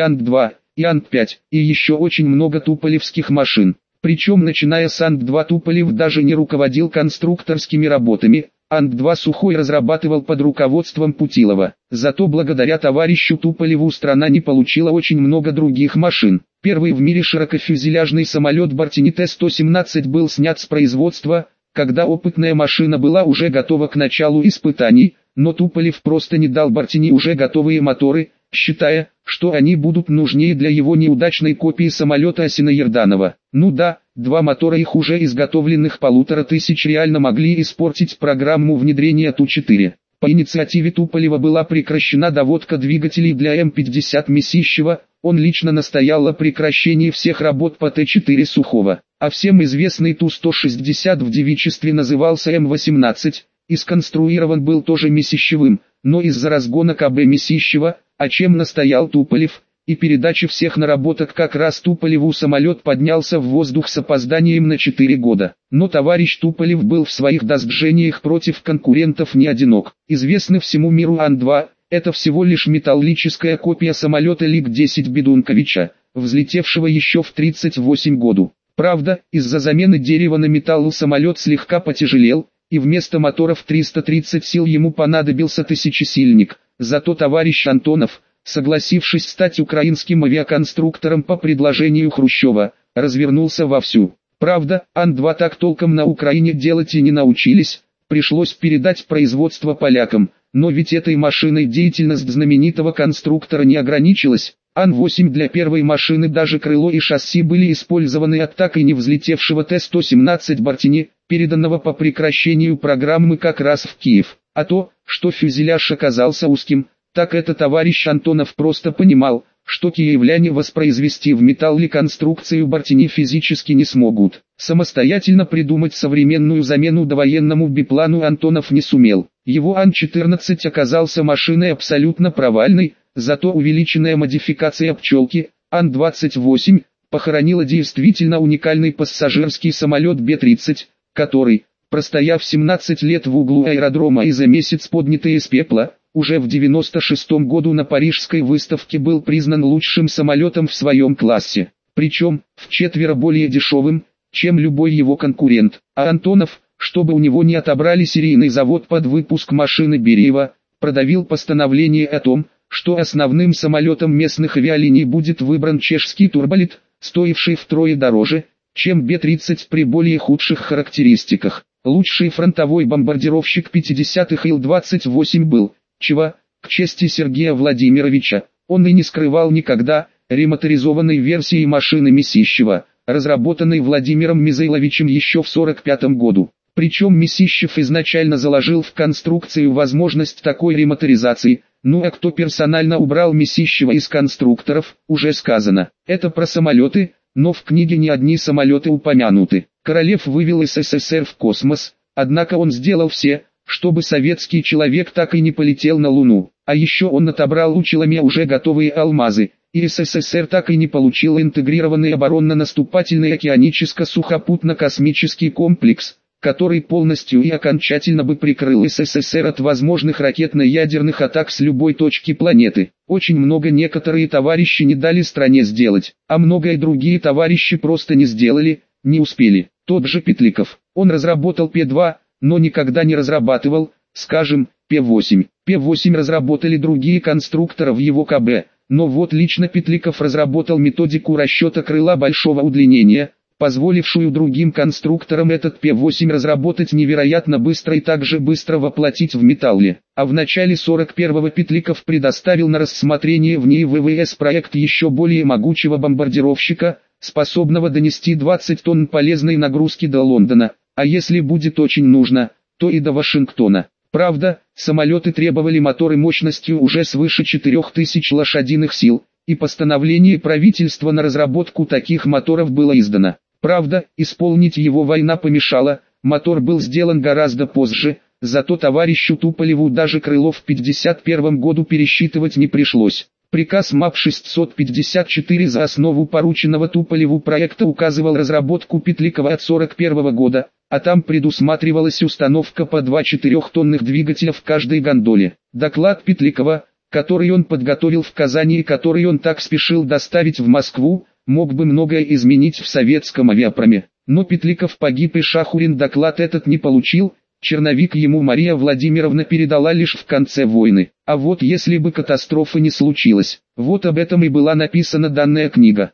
Янг-2, Янг-5 и еще очень много туполевских машин. Причем начиная с Анг-2 Туполев даже не руководил конструкторскими работами, Анг-2 Сухой разрабатывал под руководством Путилова. Зато благодаря товарищу Туполеву страна не получила очень много других машин. Первый в мире широкофюзеляжный самолет Бартини Т-117 был снят с производства, когда опытная машина была уже готова к началу испытаний, но Туполев просто не дал Бартини уже готовые моторы, считая, что они будут нужнее для его неудачной копии самолета Осина Ерданова. Ну да, два мотора их уже изготовленных полутора тысяч реально могли испортить программу внедрения Ту-4. По инициативе Туполева была прекращена доводка двигателей для М-50 Месищева, он лично настоял о прекращении всех работ по Т-4 Сухого, а всем известный Ту-160 в девичестве назывался М-18, и сконструирован был тоже Месищевым, но из-за разгона КБ Месищева, о чем настоял Туполев, и передачи всех наработок как раз Туполеву самолет поднялся в воздух с опозданием на 4 года. Но товарищ Туполев был в своих достижениях против конкурентов не одинок. Известный всему миру Ан-2, это всего лишь металлическая копия самолета ЛиГ-10 Бедунковича, взлетевшего еще в 38 году. Правда, из-за замены дерева на металл самолет слегка потяжелел, и вместо моторов 330 сил ему понадобился тысячесильник. Зато товарищ Антонов, согласившись стать украинским авиаконструктором по предложению Хрущева, развернулся вовсю. Правда, Ан-2 так толком на Украине делать и не научились, пришлось передать производство полякам, но ведь этой машиной деятельность знаменитого конструктора не ограничилась. Ан-8 для первой машины даже крыло и шасси были использованы от так и не взлетевшего Т-117 Бартини, переданного по прекращению программы как раз в Киев. А то, что фюзеляж оказался узким, так это товарищ Антонов просто понимал, что киевляне воспроизвести в металле конструкцию Бартини физически не смогут. Самостоятельно придумать современную замену довоенному биплану Антонов не сумел. Его Ан-14 оказался машиной абсолютно провальной, зато увеличенная модификация пчелки, Ан-28, похоронила действительно уникальный пассажирский самолет Б-30, который, простояв 17 лет в углу аэродрома и за месяц поднятый из пепла, уже в 96 году на Парижской выставке был признан лучшим самолетом в своем классе, причем в четверо более дешевым, чем любой его конкурент. А Антонов, чтобы у него не отобрали серийный завод под выпуск машины Береева, продавил постановление о том, что основным самолетом местных авиалиний будет выбран чешский турболит, стоивший втрое дороже, чем Б-30 при более худших характеристиках. Лучший фронтовой бомбардировщик 50-х Ил-28 был, чего, к чести Сергея Владимировича, он и не скрывал никогда, ремоторизованной версии машины Месищева, разработанной Владимиром Мизайловичем еще в 45 году. Причем Месищев изначально заложил в конструкцию возможность такой ремоторизации, ну а кто персонально убрал Месищева из конструкторов, уже сказано. Это про самолеты, но в книге не одни самолеты упомянуты. Королев вывел СССР в космос, однако он сделал все, чтобы советский человек так и не полетел на Луну. А еще он отобрал у Челоме уже готовые алмазы, и СССР так и не получил интегрированный оборонно-наступательный океаническо-сухопутно-космический комплекс, который полностью и окончательно бы прикрыл СССР от возможных ракетно-ядерных атак с любой точки планеты. Очень много некоторые товарищи не дали стране сделать, а многое другие товарищи просто не сделали, не успели. Тот же Петликов, он разработал П-2, но никогда не разрабатывал, скажем, Пе-8. Пе-8 разработали другие конструкторы в его КБ, но вот лично Петляков разработал методику расчета крыла большого удлинения, позволившую другим конструкторам этот Пе-8 разработать невероятно быстро и также быстро воплотить в металле. А в начале 41-го Петляков предоставил на рассмотрение в НИИ ВВС проект еще более могучего бомбардировщика, способного донести 20 тонн полезной нагрузки до Лондона, а если будет очень нужно, то и до Вашингтона. Правда, самолеты требовали моторы мощностью уже свыше 4000 лошадиных сил, и постановление правительства на разработку таких моторов было издано. Правда, исполнить его война помешала, мотор был сделан гораздо позже, зато товарищу Туполеву даже крыло в 51 году пересчитывать не пришлось. Приказ МАП-654 за основу порученного Туполеву проекта указывал разработку Петликова от 41 года, а там предусматривалась установка по два четырехтонных двигателя в каждой гондоле. Доклад Петликова, который он подготовил в Казани и который он так спешил доставить в Москву, мог бы многое изменить в советском авиапроме. Но Петликов погиб и Шахурин доклад этот не получил, черновик ему Мария Владимировна передала лишь в конце войны. А вот если бы катастрофа не случилась, вот об этом и была написана данная книга.